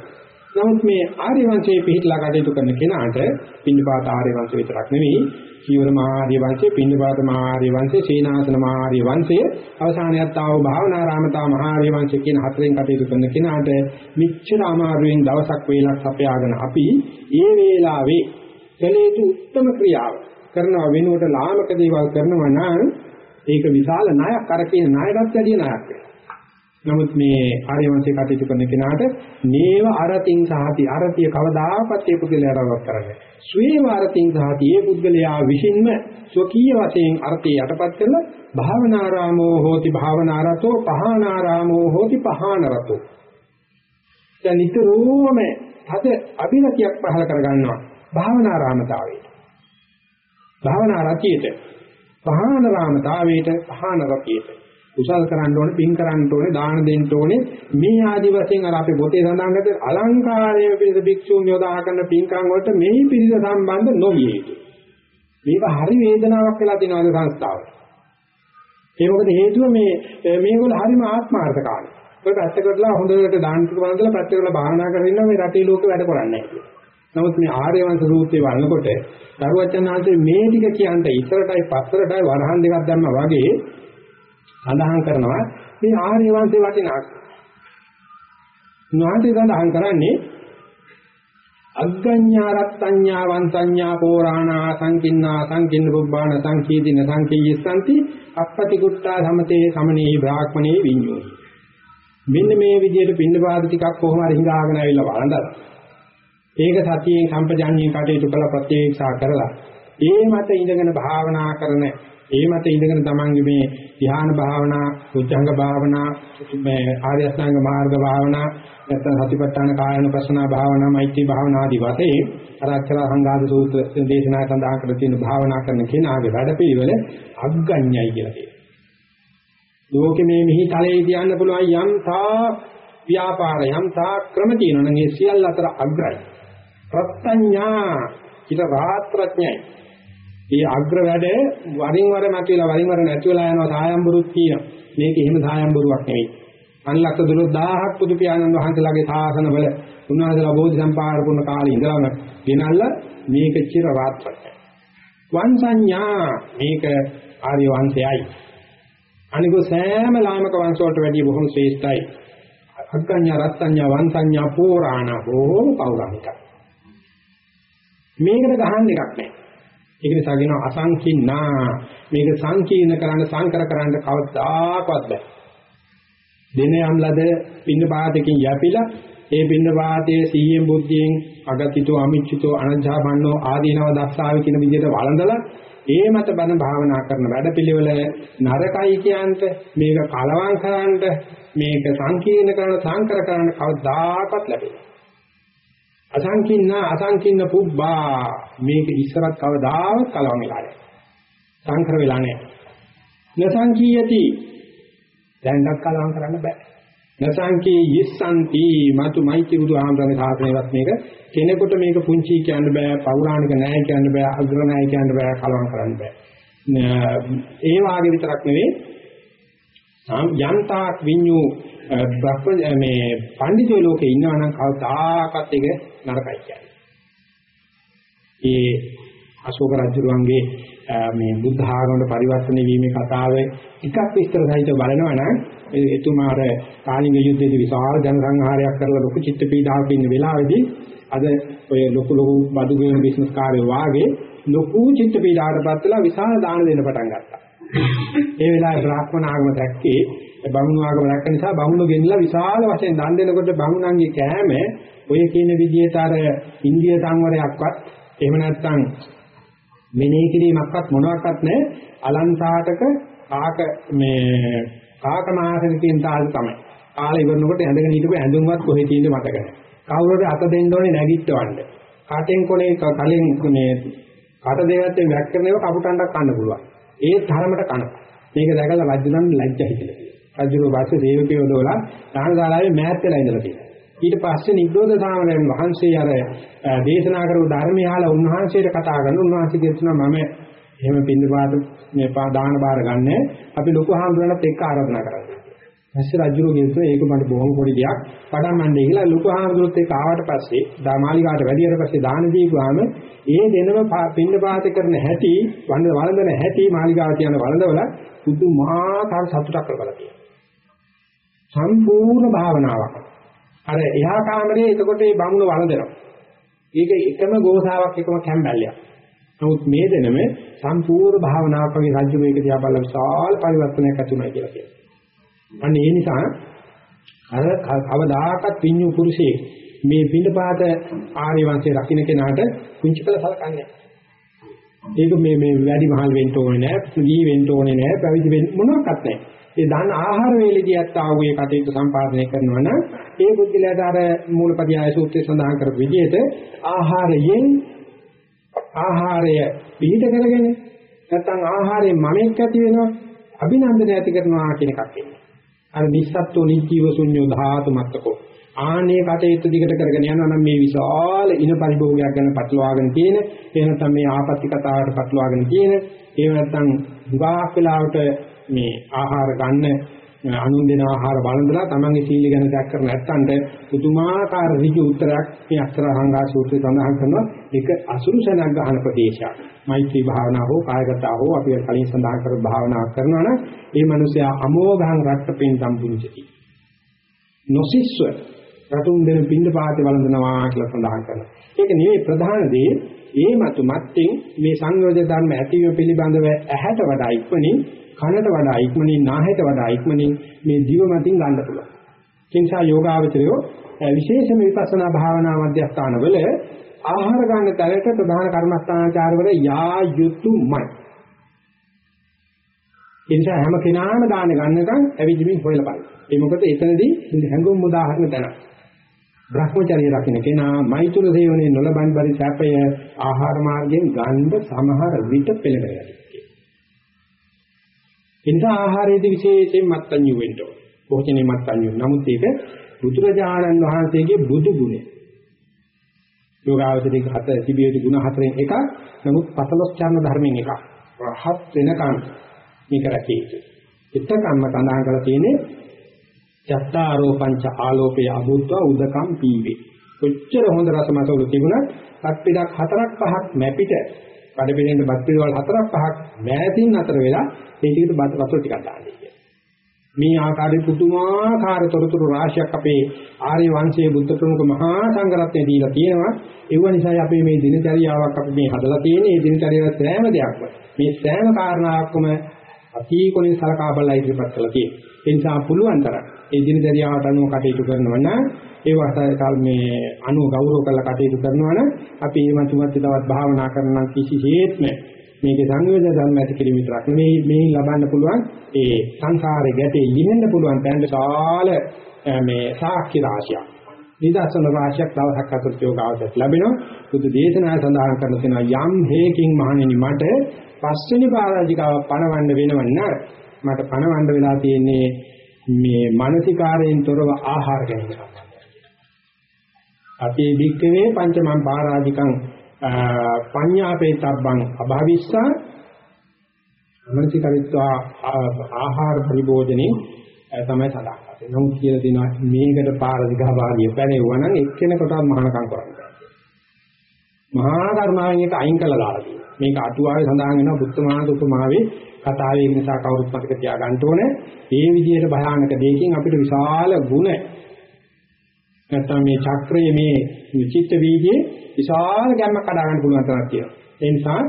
A: නමුත් මේ ආර්ය වංශයේ පිහිටලා කටයුතු කරන කෙනාට පින්නපාත ආර්ය වංශය විතරක් නෙවෙයි චීවර මහාර්ය වංශය, පින්නපාත මහාර්ය වංශය, සේනාසන මහාර්ය වංශය, අවසානයත් ආව භාවනාරාමතා මහාර්ය වංශය කියන හතරෙන් කටයුතු කරන කෙනාට මිච්ඡර අමාරුවෙන් දවසක් වේලක් අපයාගෙන අපි ඒ වේලාවේ කලේතු උත්තම ක්‍රියාව කරනවා වෙනුවට ලාමක දේවල් කරනවා නම් ඒක විශාල ණයක් අර කියන ණයටත් වැඩිය ණයක් වෙනවා. නමුත් මේ ආර්යවංශේ කටයුතු කරන කෙනාට නේව අරතින් සාති අරතිය කවදාකවත් ඒ පුද්ගලයාට කරන්නේ. ස්වේව අරතින් සාති ඒ පුද්ගලයා විසින්ම ස්වකීය වශයෙන් අර්ථය යටපත් කරලා භාවනාරාමෝ හෝති භාවනාරතෝ පහානාරාමෝ හෝති පහානරතෝ. දැන් නිතරම හද අභිනතියක් පහල කරගන්නවා භාවනාරාමතාවයට. භාවනාරතියට පහානරාමතාවයට පහානරතියට කුසල් කරන්න ඕනේ, පින් කරන්න ඕනේ, දාන දෙන්න ඕනේ. මේ ආදි වශයෙන් අර අපේ පොතේ සඳහන් කරන අලංකාරයේ පිළිස භික්ෂුන් යොදා කරන පින්කම් වලට මේ පිළිස සම්බන්ධ නොවිය යුතුයි. මේක හරි වේදනාවක් වෙලා තියෙනවාද සංස්ථාවට. ඒ මොකද හේතුව මේ මේගොල්ලෝ හරිම ආත්මාර්ථකාමී. ඔය පැත්තකටලා හොඳට දාන ටික බලනදලා පැත්තකටලා භාවනා කරගෙන ඉන්නවා මේ රටේ ලෝකේ වැඩ කරන්නේ නැහැ. නමුත් මේ ආර්ය වංශ සූත්‍රය වළනකොට දරුවචනාංශයේ මේ ටික කියන්ට ඉස්සරටයි පස්සරටයි වරහන් දෙකක් දැම්මා වගේ සඳහන් කරනවා මේ ආර්ය වංශේ වටිනාකම. නාටි සඳහන් කරන්නේ අග්ගඤ්ඤා රත්ත්‍ඤ්ඤා වංසඤ්ඤා පෝරාණා සංකින්නා සංකින්න බුබ්බාන සංකීදින සංකීයස්සanti අපපති කුට්ටා සමතේ සමනේ බ්‍රාහ්මණේ විඤ්ඤෝයි. මෙන්න මේ විදිහට පින්නපාත ටිකක් කොහොම හරි හිඟාගෙන ආවිල්ලා වළඳලා. ඒක සතියෙන් සම්පජාඤ්ඤයෙන් කටයුතු කළ ප්‍රත්‍යක්ෂා කරලා ඒ මත ඉඳගෙන භාවනා කරන ඒ මත ඉඳගෙන තමන්ගේ මේ ධ්‍යාන භාවනා, උච්චංග භාවනා, මේ ආර්ය අෂ්ටාංග මාර්ග භාවනා, නැත්නම් සතිපට්ඨාන කායන ප්‍රශ්නා භාවනා, මෛත්‍රී භාවනා ආදී වශයෙන් අරච්චල සංඝාද සූත්‍ර දේශනා සඳහන් කර තියෙන භාවනා කරන කෙනාගේ වැඩපිළිවෙල අග්ගඤ්ඤයි කියලා කියනවා. ලෝකෙ මේ මිහි තලයේ තියන්න පුළුවන් යම් තා ව්‍යාපාර යම් තා ක්‍රම තියෙනවා නම් ඒ සියල්ල අතර අග්‍රයි. ප්‍රත්‍යඥා ඊට රාත්‍රඥයි මේ අග්‍ර වැඩ වරින් වර මතුවලා වරින් වර නැති වෙලා යනවා සායම්බුරුත් කියනවා. මේක එහෙම සායම්බුරුවක් නෙවෙයි. අන්ලක්ක 12000ක් පුදු පියාණන් වහන්සේලාගේ සාසනවල උන්වහන්සේලා බෝධි සම්පාර පුරන කාලේ ඉඳලාම ගෙනල්ලා මේක චිර රාත්‍රයක්. වංශඤ්ඤා මේක ආර්ය වංශයයි. අනිකෝ සෑම ලාමක වංශ වලට වැඩිය බොහොම ශ්‍රේෂ්ඨයි. අග්ගඤ්ඤා රත්ත්‍ඤ්ඤා වංශඤ්ඤා පුරාණ බොහොම පෞරාණිකයි. මේකට ගහන්න එකක් නැහැ. ඒක නිසා කියනවා අසංකින්නා මේක සංකීර්ණ කරන්න සංකර කරන්න කවදාකවත් බෑ. දින යම් ලද පින්න පාතකින් යැපිලා ඒ පින්න පාතයේ සීයෙන් බුද්ධියෙන් අගතිතෝ අමිච්චිතෝ අනජ්ජාබන්නෝ ආදීනව දස්සාවි කියන විදිහට වළඳලා ඒ මත බණ භාවනා කරන වැඩපිළිවෙල නරකයි කියන්ට මේක කලවම් කරන්න මේක සංකීර්ණ කරන සංකර කරන්න කවදාකවත් ලැබෙන්නේ අසංකින්න අසංකින්න පුබ්බා මේක ඉස්සරත් කවදාවත් කලවම් වෙලා නැහැ. සංකර වෙලා නැහැ. නසංකීයති දැන්වත් කලවම් කරන්න බෑ. නසංකී යස්සන්ති මතු මෛත්‍රී බුදුහාමරගේ සාසනයවත් මේක කෙනෙකුට මේක පුංචි කියන්න බෑ පෞරාණික නැහැ කියන්න බෑ අග්‍ර නැහැ කියන්න බෑ කලවම් කරන්න බෑ. ඒ වාගේ විතරක් නෙවෙයි යන්තාක් විඤ්ඤු බ්‍රහ්ම මේ පඬිතුක ලෝකේ ඉන්නවා නම් කවදාකවත් ඒක නරකයි කියන්නේ. ඒ අශෝක රජුරුවන්ගේ මේ බුද්ධ ආගමකට පරිවර්තනය වීමේ කතාවේ ටිකක් විස්තර සහිතව බලනවා නම් එතුමා අර කාලිංග යුද්ධයේදී විශාල ජන සංහාරයක් කරලා ලොකු චිත්ත පීඩාවක ඉන්න වෙලාවේදී අද ඔය ලොකු ලොකු බඩු ගෙන බිස්නස් කාර්යෝ වාගේ ලොකු චිත්ත පීඩාවටපත් වෙලා විශාල දාන දෙන්න පටන් ගත්තා. ඒ වෙලාවේ බ්‍රාහ්මණ ආගම දැක්කේ බමුණු ආගම දැක්ක නිසා බමුණු ගෙන්නලා විශාල වශයෙන් දන් දෙනකොට බමුණන්ගේ කෑම ඔය කියන විදිහට අර ඉන්දිය සංවරයක්වත් එහෙම නැත්නම් මෙනෙහි කිරීමක්වත් මොනවත් නැහැ අලංසාටක කාක මේ කාක මාසෙක තියෙන තාල තමයි. කාලේ ඉවරනකොට ඇඳගෙන හිටපු ඇඳුම්වත් කොහේ තියෙනද මතක නැහැ. කවුරුද අත දෙන්න ඕනේ නැගිටවන්න. කාටෙන් කොනේ කලින් මේ කට දෙකත් වැක් කරනව කපුටන්ඩක් කන්න පුළුවන්. ඒ තරමට කන. මේක දැකලා රජුණන් ලැජ්ජ හිතෙලා. රජුගේ වාසේ දේවකයෝ දෝලා දානශාලාවේ මෑත් වෙලා ඉඳලා තියෙනවා. ඊට පස්සේ නිග්‍රෝධ සාමණේරයන් වහන්සේ අර දේශනා කරපු ධර්මය අහලා උන්වහන්සේට කතා කරන උන්වහන්සේ කියනවා මම එහෙම පින්නපාත මේ දාන බාර ගන්නෑ අපි ලොකු හාමුදුරන්ට එක්ක ආරාධනා කරන්නේ. පස්සේ රජුරෝ කියනවා ඒක මට බොහොම පොඩි දෙයක් පටන් ගන්නයි කියලා ලොකු හාමුදුරුවොත් එක්ක ආවට පස්සේ දාමාලිකාට වැඩියට පස්සේ දාන දීපුවාම ඒ දෙනම පින්නපාත කරන හැටි වන්ද වළඳන හැටි මාලිකාව කියන වළඳවල පුදුමාකාර සතුටක් ලබලා තියෙනවා. සම්පූර්ණ භාවනාවක්. අර එහා කාමරේ එතකොට මේ බමුණ වළඳනවා. ඒක එකම ගෝසාවක් එකම කැම්බැල්ලයක්. නමුත් මේ දෙනම සම්පූර්ණ භාවනාවක් වගේ රාජ්‍ය මේක දිහා බලලා විශාල පරිවර්තනයක් ඇති වුණා කියලා කියනවා. අන්න ඒ නිසා අර කවදාකවත් පිඤ්ඤු පුරුෂේ මේ පිළිපාත ආර්ය වංශයේ රකින්න කෙනාට කුංචි කළ සලකන්නේ ඒක මේ මේ වැඩි මහල් වෙන්න ඕනේ නෑ, ප්‍රී වෙන්න ඕනේ නෑ, පැවිදි වෙන්න මොනවත් නැහැ. ඒ දාන ආහාර වේලෙදී අත්තාවු ඒ කටයුතු සම්පාදනය කරනවා නම් ඒ බුද්ධිලයට අර මූලපදියාය සූත්‍රයේ සඳහන් කරපු විදිහට ආහාරයෙන් ආහාරය පිළිද කරගෙන නැත්නම් ආහාරයෙන් මමෙක් ඇති වෙනවා අභිනන්දනය ඇති කරනවා කියන එකක් එන්නේ. අර නිස්සත්තු නිජීව ශුන්‍යෝ ධාතු මත්තකෝ ආනේ කටයුතු දිගට කරගෙන යනවා නම් මේ විශාල ඉන පරිභෝගයක් ගැන පටලවාගෙන තියෙන එහෙම නැත්නම් මේ ආපත්‍ය කතාවට පටලවාගෙන තියෙන එහෙම නැත්නම් දුගාක් වෙලාවට මේ ආහාර ගන්න අනුන් දෙන ආහාර බලඳලා තමන්ගේ සීල ගැන දැක් කර නැත්තන්ට පුදුමාකාර ඍජු උත්තරයක් මේ අස්තරහංගා සූත්‍රය සඳහන් කරනවා ඒක අසුරු සනක් ගන්න ප්‍රදේශයක්. මෛත්‍රී භාවනාව හෝ කායගත හෝ අපි කලින් සඳහන් කර භාවනාවක් කරනවා නම් ඒ මනුස්සයා අමෝඝං රක්තපෙන් සම්පූර්ණචති. නොසිස්ව රතුන් දෙන පින්න පාතේ වළඳනවා කියලා සඳහන් කරනවා. ඒක නෙවෙයි ප්‍රධාන දේ ඒ මතු මත්ෙන් මේ සංයෝජන ධර්ම ඇතිවීම පිළිබඳව ඇහැට වඩා ඉක්මනින් කනට වඩා ඉක්මනින් නාහයට වඩා ඉක්මනින් මේ දිව මතින් ගන්න පුළුවන්. ඒ නිසා යෝගාවචරයෝ විශේෂම විපස්සනා භාවනා මධ්‍යස්ථානවල ආහාර ගන්න තැනට ප්‍රධාන කර්මස්ථානාචාරවල යා යුතුයමයි. ඒ නිසා හැම කෙනාම දාන ගන්නකම් ඇවිදිමින් හොයලා බලන්න. ඒ මොකද එතනදී හැඟුම් උදාහරණ තැන. භ්‍රමචර්ය රකින්න කෙනා මෛතුර සේවනයේ නොලබන් පරි සැපය ආහාර මාර්ගයෙන් ගන්න සමහර විට පෙළගැයි. එනිසා ආහාරයේදී විශේෂයෙන් මත්ඤ්‍යු වෙන්න ඕන. භෝජනේ මත්ඤ්‍යු. නමුත් ඒක බුදුරජාණන් වහන්සේගේ බුදු ගුණය. යෝගාවචරයේ හත තිබිය යුතු ගුණ හතරෙන් එකක්. නමුත් පසලොස් චර්ණ ධර්මයෙන් එකක්. රහත් වෙනකන් මේක රැකේ. එතකම්ම සඳහන් කරලා තියෙන්නේ චත්තාරෝ පංච ආලෝපේ අභුත්වා උදකම් පීවේ. කොච්චර හොඳ රසමසවල තිබුණත් පත් පිටක් හතරක් පහක් මැපිට බඩ පිළිෙන්න බත් පිළිවල් හතරක් පහක් මෑතින් අතර වෙලා ඒ ටිකට බත් වතුර ටිකක් දාන්නේ කියන්නේ. මේ ආකාරයේ පුදුමාකාර තොරතුරු රාශියක් අපේ ආර්ය වංශයේ බුද්ධ ප්‍රමුඛ මහා සංඝරත්නය දීලා තියෙනවා. ඒව නිසා අපි මේ දිනචරියාවක් අපි මේ හදලා තියෙන්නේ. මේ දිනචරියාව සෑම දෙයක්ම මේ සෑම කාරණාවක්ම අතීකොලින් සලකා බලලා ඉදිරිපත් කළා තියෙනවා. ඒ නිසා පුළුවන් තරම් ඒ දිනචරියාවට අනුව කටයුතු කරනවා නම් ඒ වාසයකල් මේ අනුව ගෞරව කරලා කටයුතු කරනවා නම් අපි මේ මතුමත් තවත් භාවනා කරනවා කිසිසේත්ම මේකේ සංයෝජන ධර්ම ඇති කිරීම විතරක් නෙමෙයි මේ ලබන්න පුළුවන් ඒ සංසාරේ ගැටේ ලිහෙන්න පුළුවන් තැන් කාල මේ සාක්ෂි රාශියක් නිදර්ශන රාශියක් දවසක් අතුරට යෝගාවචරයට ලැබෙනවා. බුදු දේශනාව සඳහන් කරන තියෙනවා යම් හේකින් මහණෙනි මට පස්වෙනි පරාජිකාව පණවන්න වෙනව නෑ. මට පණවන්න වෙලා තියෙන්නේ මේ මානසිකාරයෙන් තොරව ආහාර ගැනීම. අපේ වික්කවේ පංචමං පරාජිකං පඤ්ඤාපේතබ්බං අභාවිස්සා මනසිකරිත්වා ආහාර පරිභෝජනේ තමයි සඳහන් කරන්නේ. නමුත් කියලා දෙනවා මේකට පාර දිගාභාගිය පැනෙවුවා නම් එක්කෙනෙකුටවත් මහානකම් කරන්න බෑ. මහා කරුණාවෙන් ඒක අයින් කළා දාලා තියෙනවා. මේක අටුවාවේ සඳහන් වෙනවා බුද්ධ මහා උපමාවේ කතාවේ ඒ නිසා කවුරුත් මතක තියාගන්න ඕනේ. මේ විදිහට භයානක දෙයකින් අපිට විශාල ගුණ නැත්නම් මේ චක්‍රයේ මේ චිත්ත වීදියේ විශාල ගැම්මක් කඩා ගන්න පුළුවන් තරක් තියෙනවා. ඒ නිසා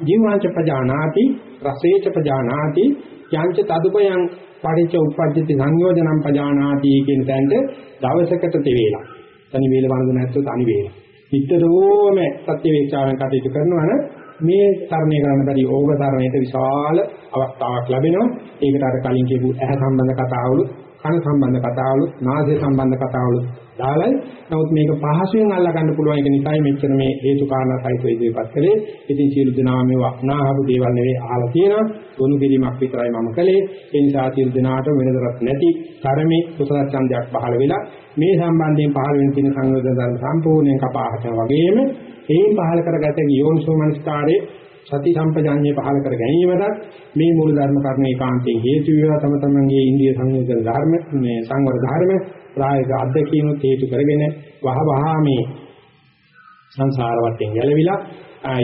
A: ජීවාංච පජානාති රසේච පජානාති යංච තදුපයං පරිච උපජ්ජති සංයෝජනම් පජානාති කියන තැනට දවසකට තෙවේලා. තනි වේල වන්දු නැත්නම් තනි වේල. විතරෝම සත්‍ය වේක්ෂාවෙන් කටයුතු කරනවා නම් මේ තරණය කරන්න බැරි ඕග තරණයට විශාල අවස්ථාවක් ලැබෙනවා. ඒකට අර කලින් කියපු ඇහැ සම්බන්ධ කතාවලු කන සම්බන්ධ කතාවලු, නාසය සම්බන්ධ කතාවලු දාලයි. නමුත් මේක පහසුවෙන් අල්ලා ගන්න පුළුවන් එක නිසායි මෙච්චර මේ හේතු කාරණා සහිතව ඉදිරිපත් කළේ. ඉතින් සියලු දෙනා මේ වක්නාහපු දේවල් නෙවෙයි අහලා තියෙනවා. ගොනු කිරීමක් විතරයි මම කළේ. ඒ නිසා සියලු දෙනාට වෙනදරක් නැති කර්මී කුසල ඡන්දයක් පහළ වෙලා මේ සම්බන්ධයෙන් පහළ වෙන තියෙන සංයෝජන ධර්ම සම්පූර්ණයෙන් කපා හදන වගේම ඒ පහළ කරගත යෝනිසෝ මනස්කාරයේ සති සම්පජාඤ්ඤය පහල කර ගැනීමට මේ මූල ධර්ම කර්ම ඒකාන්තයෙන් හේතු වේවා. තම තමන්ගේ ඉන්දිය සංයෝජන ධර්ම මේ සංවර ධර්ම ප්‍රායෝගික අධ්‍යක්ීම හේතු කරගෙන වහ වහ මේ සංසාර වටෙන් ගැලවිලා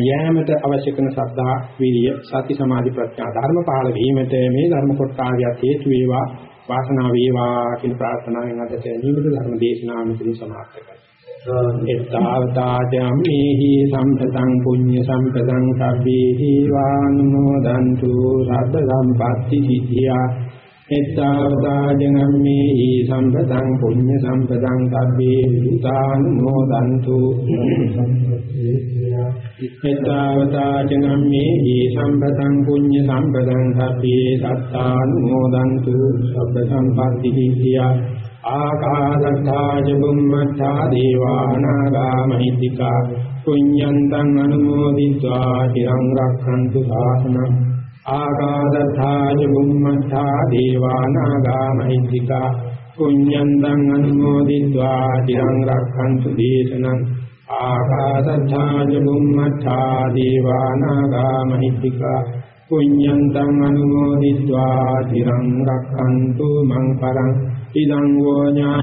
A: යෑමට අවශ්‍ය කරන සද්ධා විරිය සති සමාධි ප්‍රඥා ධර්ම පහල වීමට මේ ධර්ම කොටාවිය හේතු වේවා වාසනාව වේවා කියන ප්‍රාර්ථනාවෙන් අදට නිමිත ධර්ම දේශනාව මෙතන සමාප්ත කරනවා. එත්තාවතාජම්මේහි සම්පතං පුඤ්ඤ සම්පතං සබ්බේහි වානුමෝදන්තු සබ්බ සම්පatti සිද්ධියා. එත්තාවතාජම්මේහි සම්පතං පුඤ්ඤ සම්පතං සබ්බේ විතානුමෝදන්තු එත්තාවතාජම්මේහි සම්පතං පුඤ්ඤ සම්පතං සබ්බේ සත්තානුමෝදන්තු සබ්බ සම්පatti සිද්ධියා. ආකාදත්තාය බුම්මත්තා දේවානාගා මහිද්దికා පුඤ්ඤන්තං අනුමෝදිत्वा চিරං රක්ඛන්තු සාසනං ආකාදත්තාය බුම්මත්තා දේවානාගා මහිද්దికා පුඤ්ඤන්තං අනුමෝදිत्वा চিරං රක්ඛන්තු දේශනං ආකාදත්තාය බුම්මත්තා දේවානාගා මහිද්దికා පුඤ්ඤන්තං අනුමෝදිत्वा চিරං රක්ඛන්තු මං පරං ඉදං වෝඥා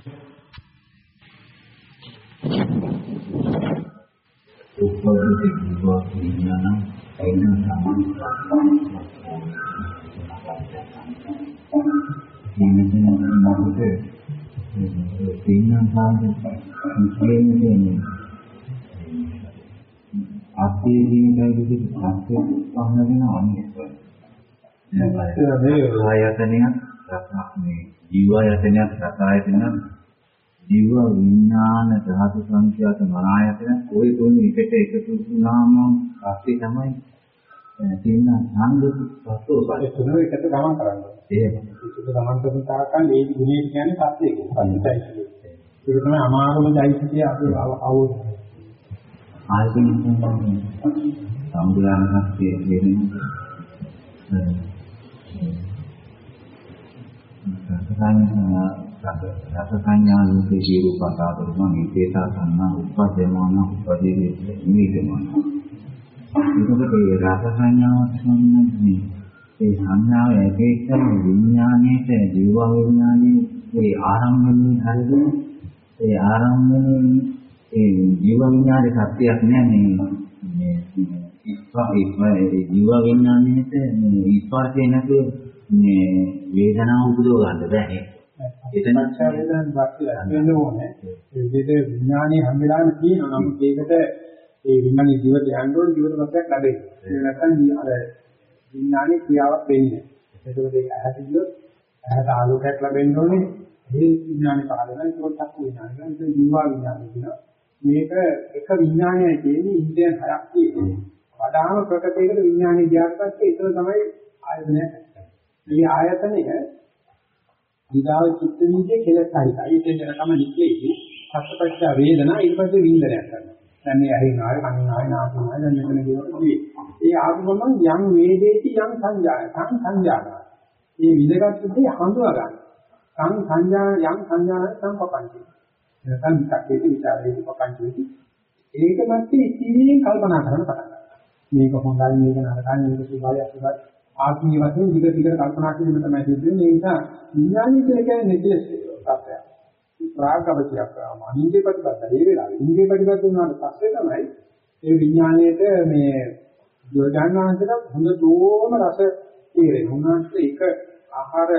B: උපදිත විවා විඥාන අයින සමන් මේකෙන් මොකද විඥාන සාධක කියන්නේ අපේ ජීවිතයේ පස්සේ පහළ වෙන අනිත් ඒ ආයතනයක් මේ ජීව ආයතනයක් රස ආයතනයක් ජීව විඥාන ධාතු සංඛ්‍යාත මන ආයතන કોઈ තුන එකට එකතු වුණාම පස්සේ තමයි තියෙන සංගති පස්ව
A: උපදේ තුන එකට ගමන් කරන්නේ
B: එහෙම.
A: ඒක ගමන් කරන තාකල් මේ ගුණය කියන්නේ පස්සේ පස්සයි ඒක තමයි අමාරුම දෛත්‍යය අපි අවබෝධ
B: ආයතන සම්බුදානහත් කියන්නේ රස සංඥා ලෝකේ ජීවපතා කරනවා මේකේත සංඥා උපදේමන උපදීවේ නිදෙමන ඒකද ඒ රස සංඥාවත් සම්බන්ධනේ ඒ සංඥාව ඇදෙන්න විඥාණයට ජීව විඥානයේ ඒ ආරම්භණය හරියට ඒ ආරම්භණය ඒ ජීව විඥානයේ සත්‍යයක් නෑ මේ මේ ඉස්පා ඉස්පා ජීව විඥානයේට මේ ස්පර්ශය නැතුව මේ වේදනාව උපදව ගන්න බෑ නේ.
A: එතන දැන් වෙන්න ඕනේ. ඒ විදිහට විඥානයේ හැම වෙලාවෙම තියෙනවා. නමුත් ඒකට ඒ විඥානයේ ජීවිතය යන්න ඕනේ ජීවිත මාත්‍රයක් ලැබෙන්නේ. ඒ නැත්නම් අර විඥානයේ ක්‍රියාවක් වෙන්නේ නැහැ. ඒකෝද ඒක ඇහැදිල්ලොත් ඇහැට ආලෝකයක් ලැබෙන්න ඕනේ. ඒ විඥානේ පහළ වෙනවා. ඒකත් චක්කු විඥානය. ඒක ජීවා විඥානය කියනවා. මේක එක විඥානයයි කියන්නේ ඉන්ද්‍රියන් හයක් තියෙනවා. වඩාම ප්‍රකටයකට විඥානය ගියාට පස්සේ ඒක තමයි ආයතනයක්. මේ ආයතනය ඊගාව චිත්ත වීදියේ කෙලස් සහිතයි. ඒක යනකම නික්ලේදී සත්පච්ච වේදනා ඊට පස්සේ වින්දනයක් කරනවා. දැන් මේ ඇහෙන් ආවේ කනින් ආවේ නාසයෙන් ආවේ දැන් මෙතන කියනවා ඒ ආපුවම යම් වේදේති යම් සංජාය සං සංජානන. මේ විදගත් දේ හඳුනා ගන්න. සං සංජාන යම් සංජාන සංපපංචි. එතන විතක්කේති විචාරේති පපංචේති. ඒක මැත්තේ ඉතිරියෙන් කල්පනා කරන්න පටන් ගන්නවා. මේක හොඳයි මේක නරකයි මේක සුභයි අසුභයි ආත්මීය වශයෙන් විද විද කල්පනා කිරීම තමයි සිද්ධ වෙන්නේ. ඒ නිසා විඥානීය කියලා කියන්නේ නිදේශ තත්ත්වයක්. ප්‍රාග්ගවතියක් කරනවා. ඉන්ද්‍රිය ප්‍රතිපද ඒ වෙලාවේ ඉන්ද්‍රිය ප්‍රතිපද වුණාට පස්සේ තමයි ඒ විඥාණයට මේ යෝගානාන්තර හොඳටම රස තේරෙනවා. උනාට ඒක ආහාර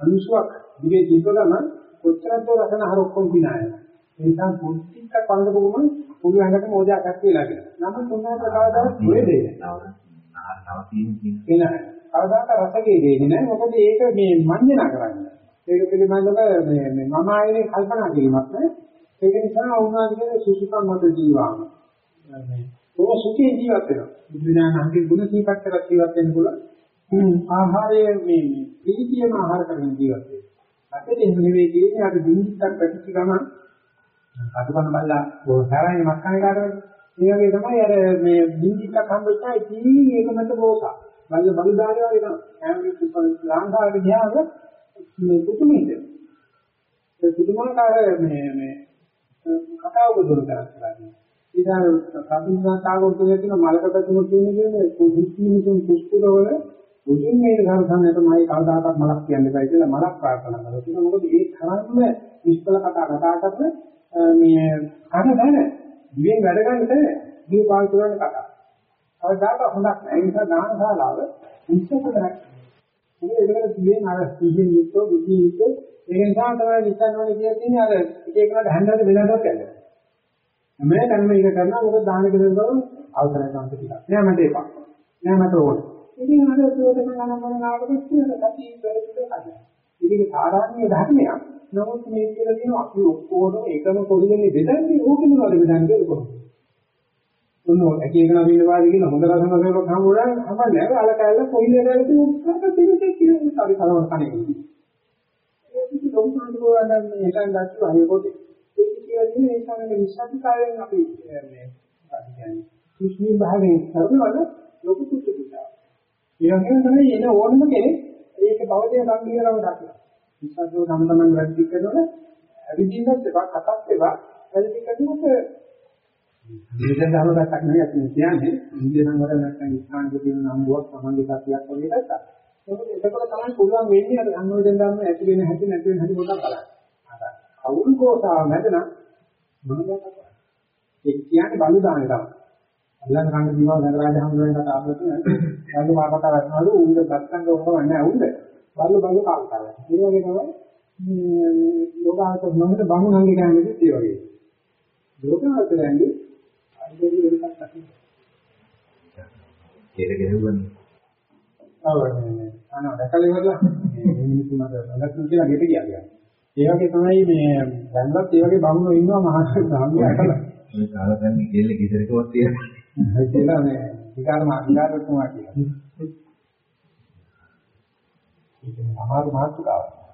A: අනුසුවක් දිවේ දීපගම කොච්චරද රසන ආහාර ඔක්කොම පිනායනවා. ඒ නිසා පුස්තික කන්දපුවම පුළු ඇඟට මොජාවක් වෙලා කියනවා. නමුත් උනාට කවදාවත් වෙන්නේ නැහැ.
B: තව තියෙන
A: එන කවදාක රසකේ දෙන්නේ නැහැ. මොකද ඒක මේ මඤ්ඤණ කරන්නේ ඒක පිළිබඳව මේ මේ මම ආයේ කල්පනා කිරීමක් නෑ ඒක නිසා කියන්නේ සුසුකම් මත ජීවාම මේ ඔය සුඛේ ජීවත් වෙනවා. බුදුදානන්ගේ ගුණ සීපත් කරලා ජීවත් වෙන්න පුළුවන්. ආහාරයේ මේ ප්‍රීතියම ආහාර කරගෙන ජීවත් වෙනවා. අපිට නෙවෙයි කියන්නේ අර දින්දිත්තක් පැතිච්ච ගමන්. අතුපන බල්ලා සාරයි මක්කනේ කාටද ඒ වගේ තමයි අර මේ දින්දිත්තක් හම්බෙච්චා ඉතින් ඒක මත බෝසා බල්ල බලු දානේ වගේ තමයි හැම ලංකාවට ගියාම මේ පුදුමයිද ඒ පුදුමාකාර මේ මේ කතාව බුදුන් කරලා ඉතින් සම්පූර්ණතාවෝ කියන මලකට තුන කියන්නේ කුසිමිසුන් කුස්කුරවල මුලින් මේ ධර්මසන්නට මම කවදාකවත් මලක් කියන්න බෑ කියලා මලක් ප්‍රාර්ථනා කරලා තියෙනවා. මොකද ඒ තරම්ම විශ්වල කතා කතා කරන මේ අර දැන දිවෙන් වැඩ ගන්නට දිව පාවිච්චි කරන කතා. කවදාක හොඳක් නැහැ. ඒ නිසා දානශාලාව ඉස්සතට ඒක ඒකට දිවෙන් අර සිහින් යුක්තව බුද්ධි යුක්තව ඒ නිසා තමයි නිසන්වනේ කියලා තියෙන්නේ අර එක එකකට හැන්දට වෙනදක් කරනවා. මේ ධර්ම එක කරනවා මොකද දාන කියලා ගමන් අවසරයි සම්පති ටිකක්. නෑ මට එපා. නෑ මට ඕන. ඉතින් අර ප්‍රයෝජන ගන්න මොන නාවකද කියලා සතිය පෙරට හදන්න. ඉතින් සාමාන්‍ය ධර්මයක්. නමුත් මේ කියලා තියෙනවා අපි ඔක්කොම එකම පොඩිදෙනේ බෙදන්නේ ඕක මොනවද බෙදන්නේ කියලා කොහොමද? උන්නෝ එක එක නම් ඉන්නවාදී කියන හොඳ රසම කරලා හම්බුනා හම්බන්නේ නැහැ අල කැල්ල කොයිලේ රැළට උත්සාහ දෙන්නේ කියලා අපි කලවර කන්නේ. ඒ කිසි ලොකුසාන්ත ගෝවන්දන් මේකෙන් දැක්කු අනේ පොතේ. ඒක කියන්නේ ඒ සමග විශ්වාසිකාරයෙන් අපි මේ මොකක්ද කියන්නේ කුෂ්ණී භාවයෙන් කරනවද ලොකු කුෂ්ණිතා. ඒ වගේම තමයි එන ඕනම කෙනෙක් ඒක බවදේ සම්පීඩනව දක්වනවා. විශ්වාසෝ නම් තමයි වැඩි කරනවනේ අවිජින්නත් එපා කතාත් එපා වැඩි කරනකොට මේක දහවකට නෙවෙයි අපි කියන්නේ ඉන්දිය සංවර නැත්නම් ඉස්හාන්ගේ තියෙන නම්බුවක් සමන්ගේ සතියක් වගේ එකක්. ඒකත් එතකොට තමයි පුළුවන් වෙන්නේ අර සංවර්ධන ධර්ම ඇති වෙන හැටි නැති වෙන හැටි පොඩ්ඩක් බලන්න. අර කවුරු කෝසාව නැදනම් මොනවද කරන්නේ? ඒ කියන්නේ බලු දාන්නේ තමයි. අල්ලන් කන්න දිවල් නගරාජ හම්බුවෙන් කතා ආවොත් නේද? මාකට කරනවලු උන්ද බත්තංග ඔක්කොම නැහැ උන්ද. බලු බලු කාන්තාව. ඒ වගේ තමයි ලෝකාවත මොනවද බමුණන්ගේ කියන්නේ ඒ වගේ. ලෝකාවතරන්නේ අයිදේ වෙනකක් නැහැ.
B: ඒක ගෙනුවනේ.
A: ඔව් නේ. අනෝ දැකලා ඉවරලා මේ මිනිස්සු මට නැත්නම් කියලා ගෙට ගියා. ඒ වගේ තමයි මේ දැන්වත් ඒ වගේ බමුණෝ ඉන්නවා මහා සාමිය අකලා.
B: ඔය කාලකන්ණි කෙල්ල ගෙදරකවත් තියෙනවා.
A: ඒ කියලා මේ විකාර මා විකාරතුමා කියලා. ඒක අමාරු මාතෘකාවක්.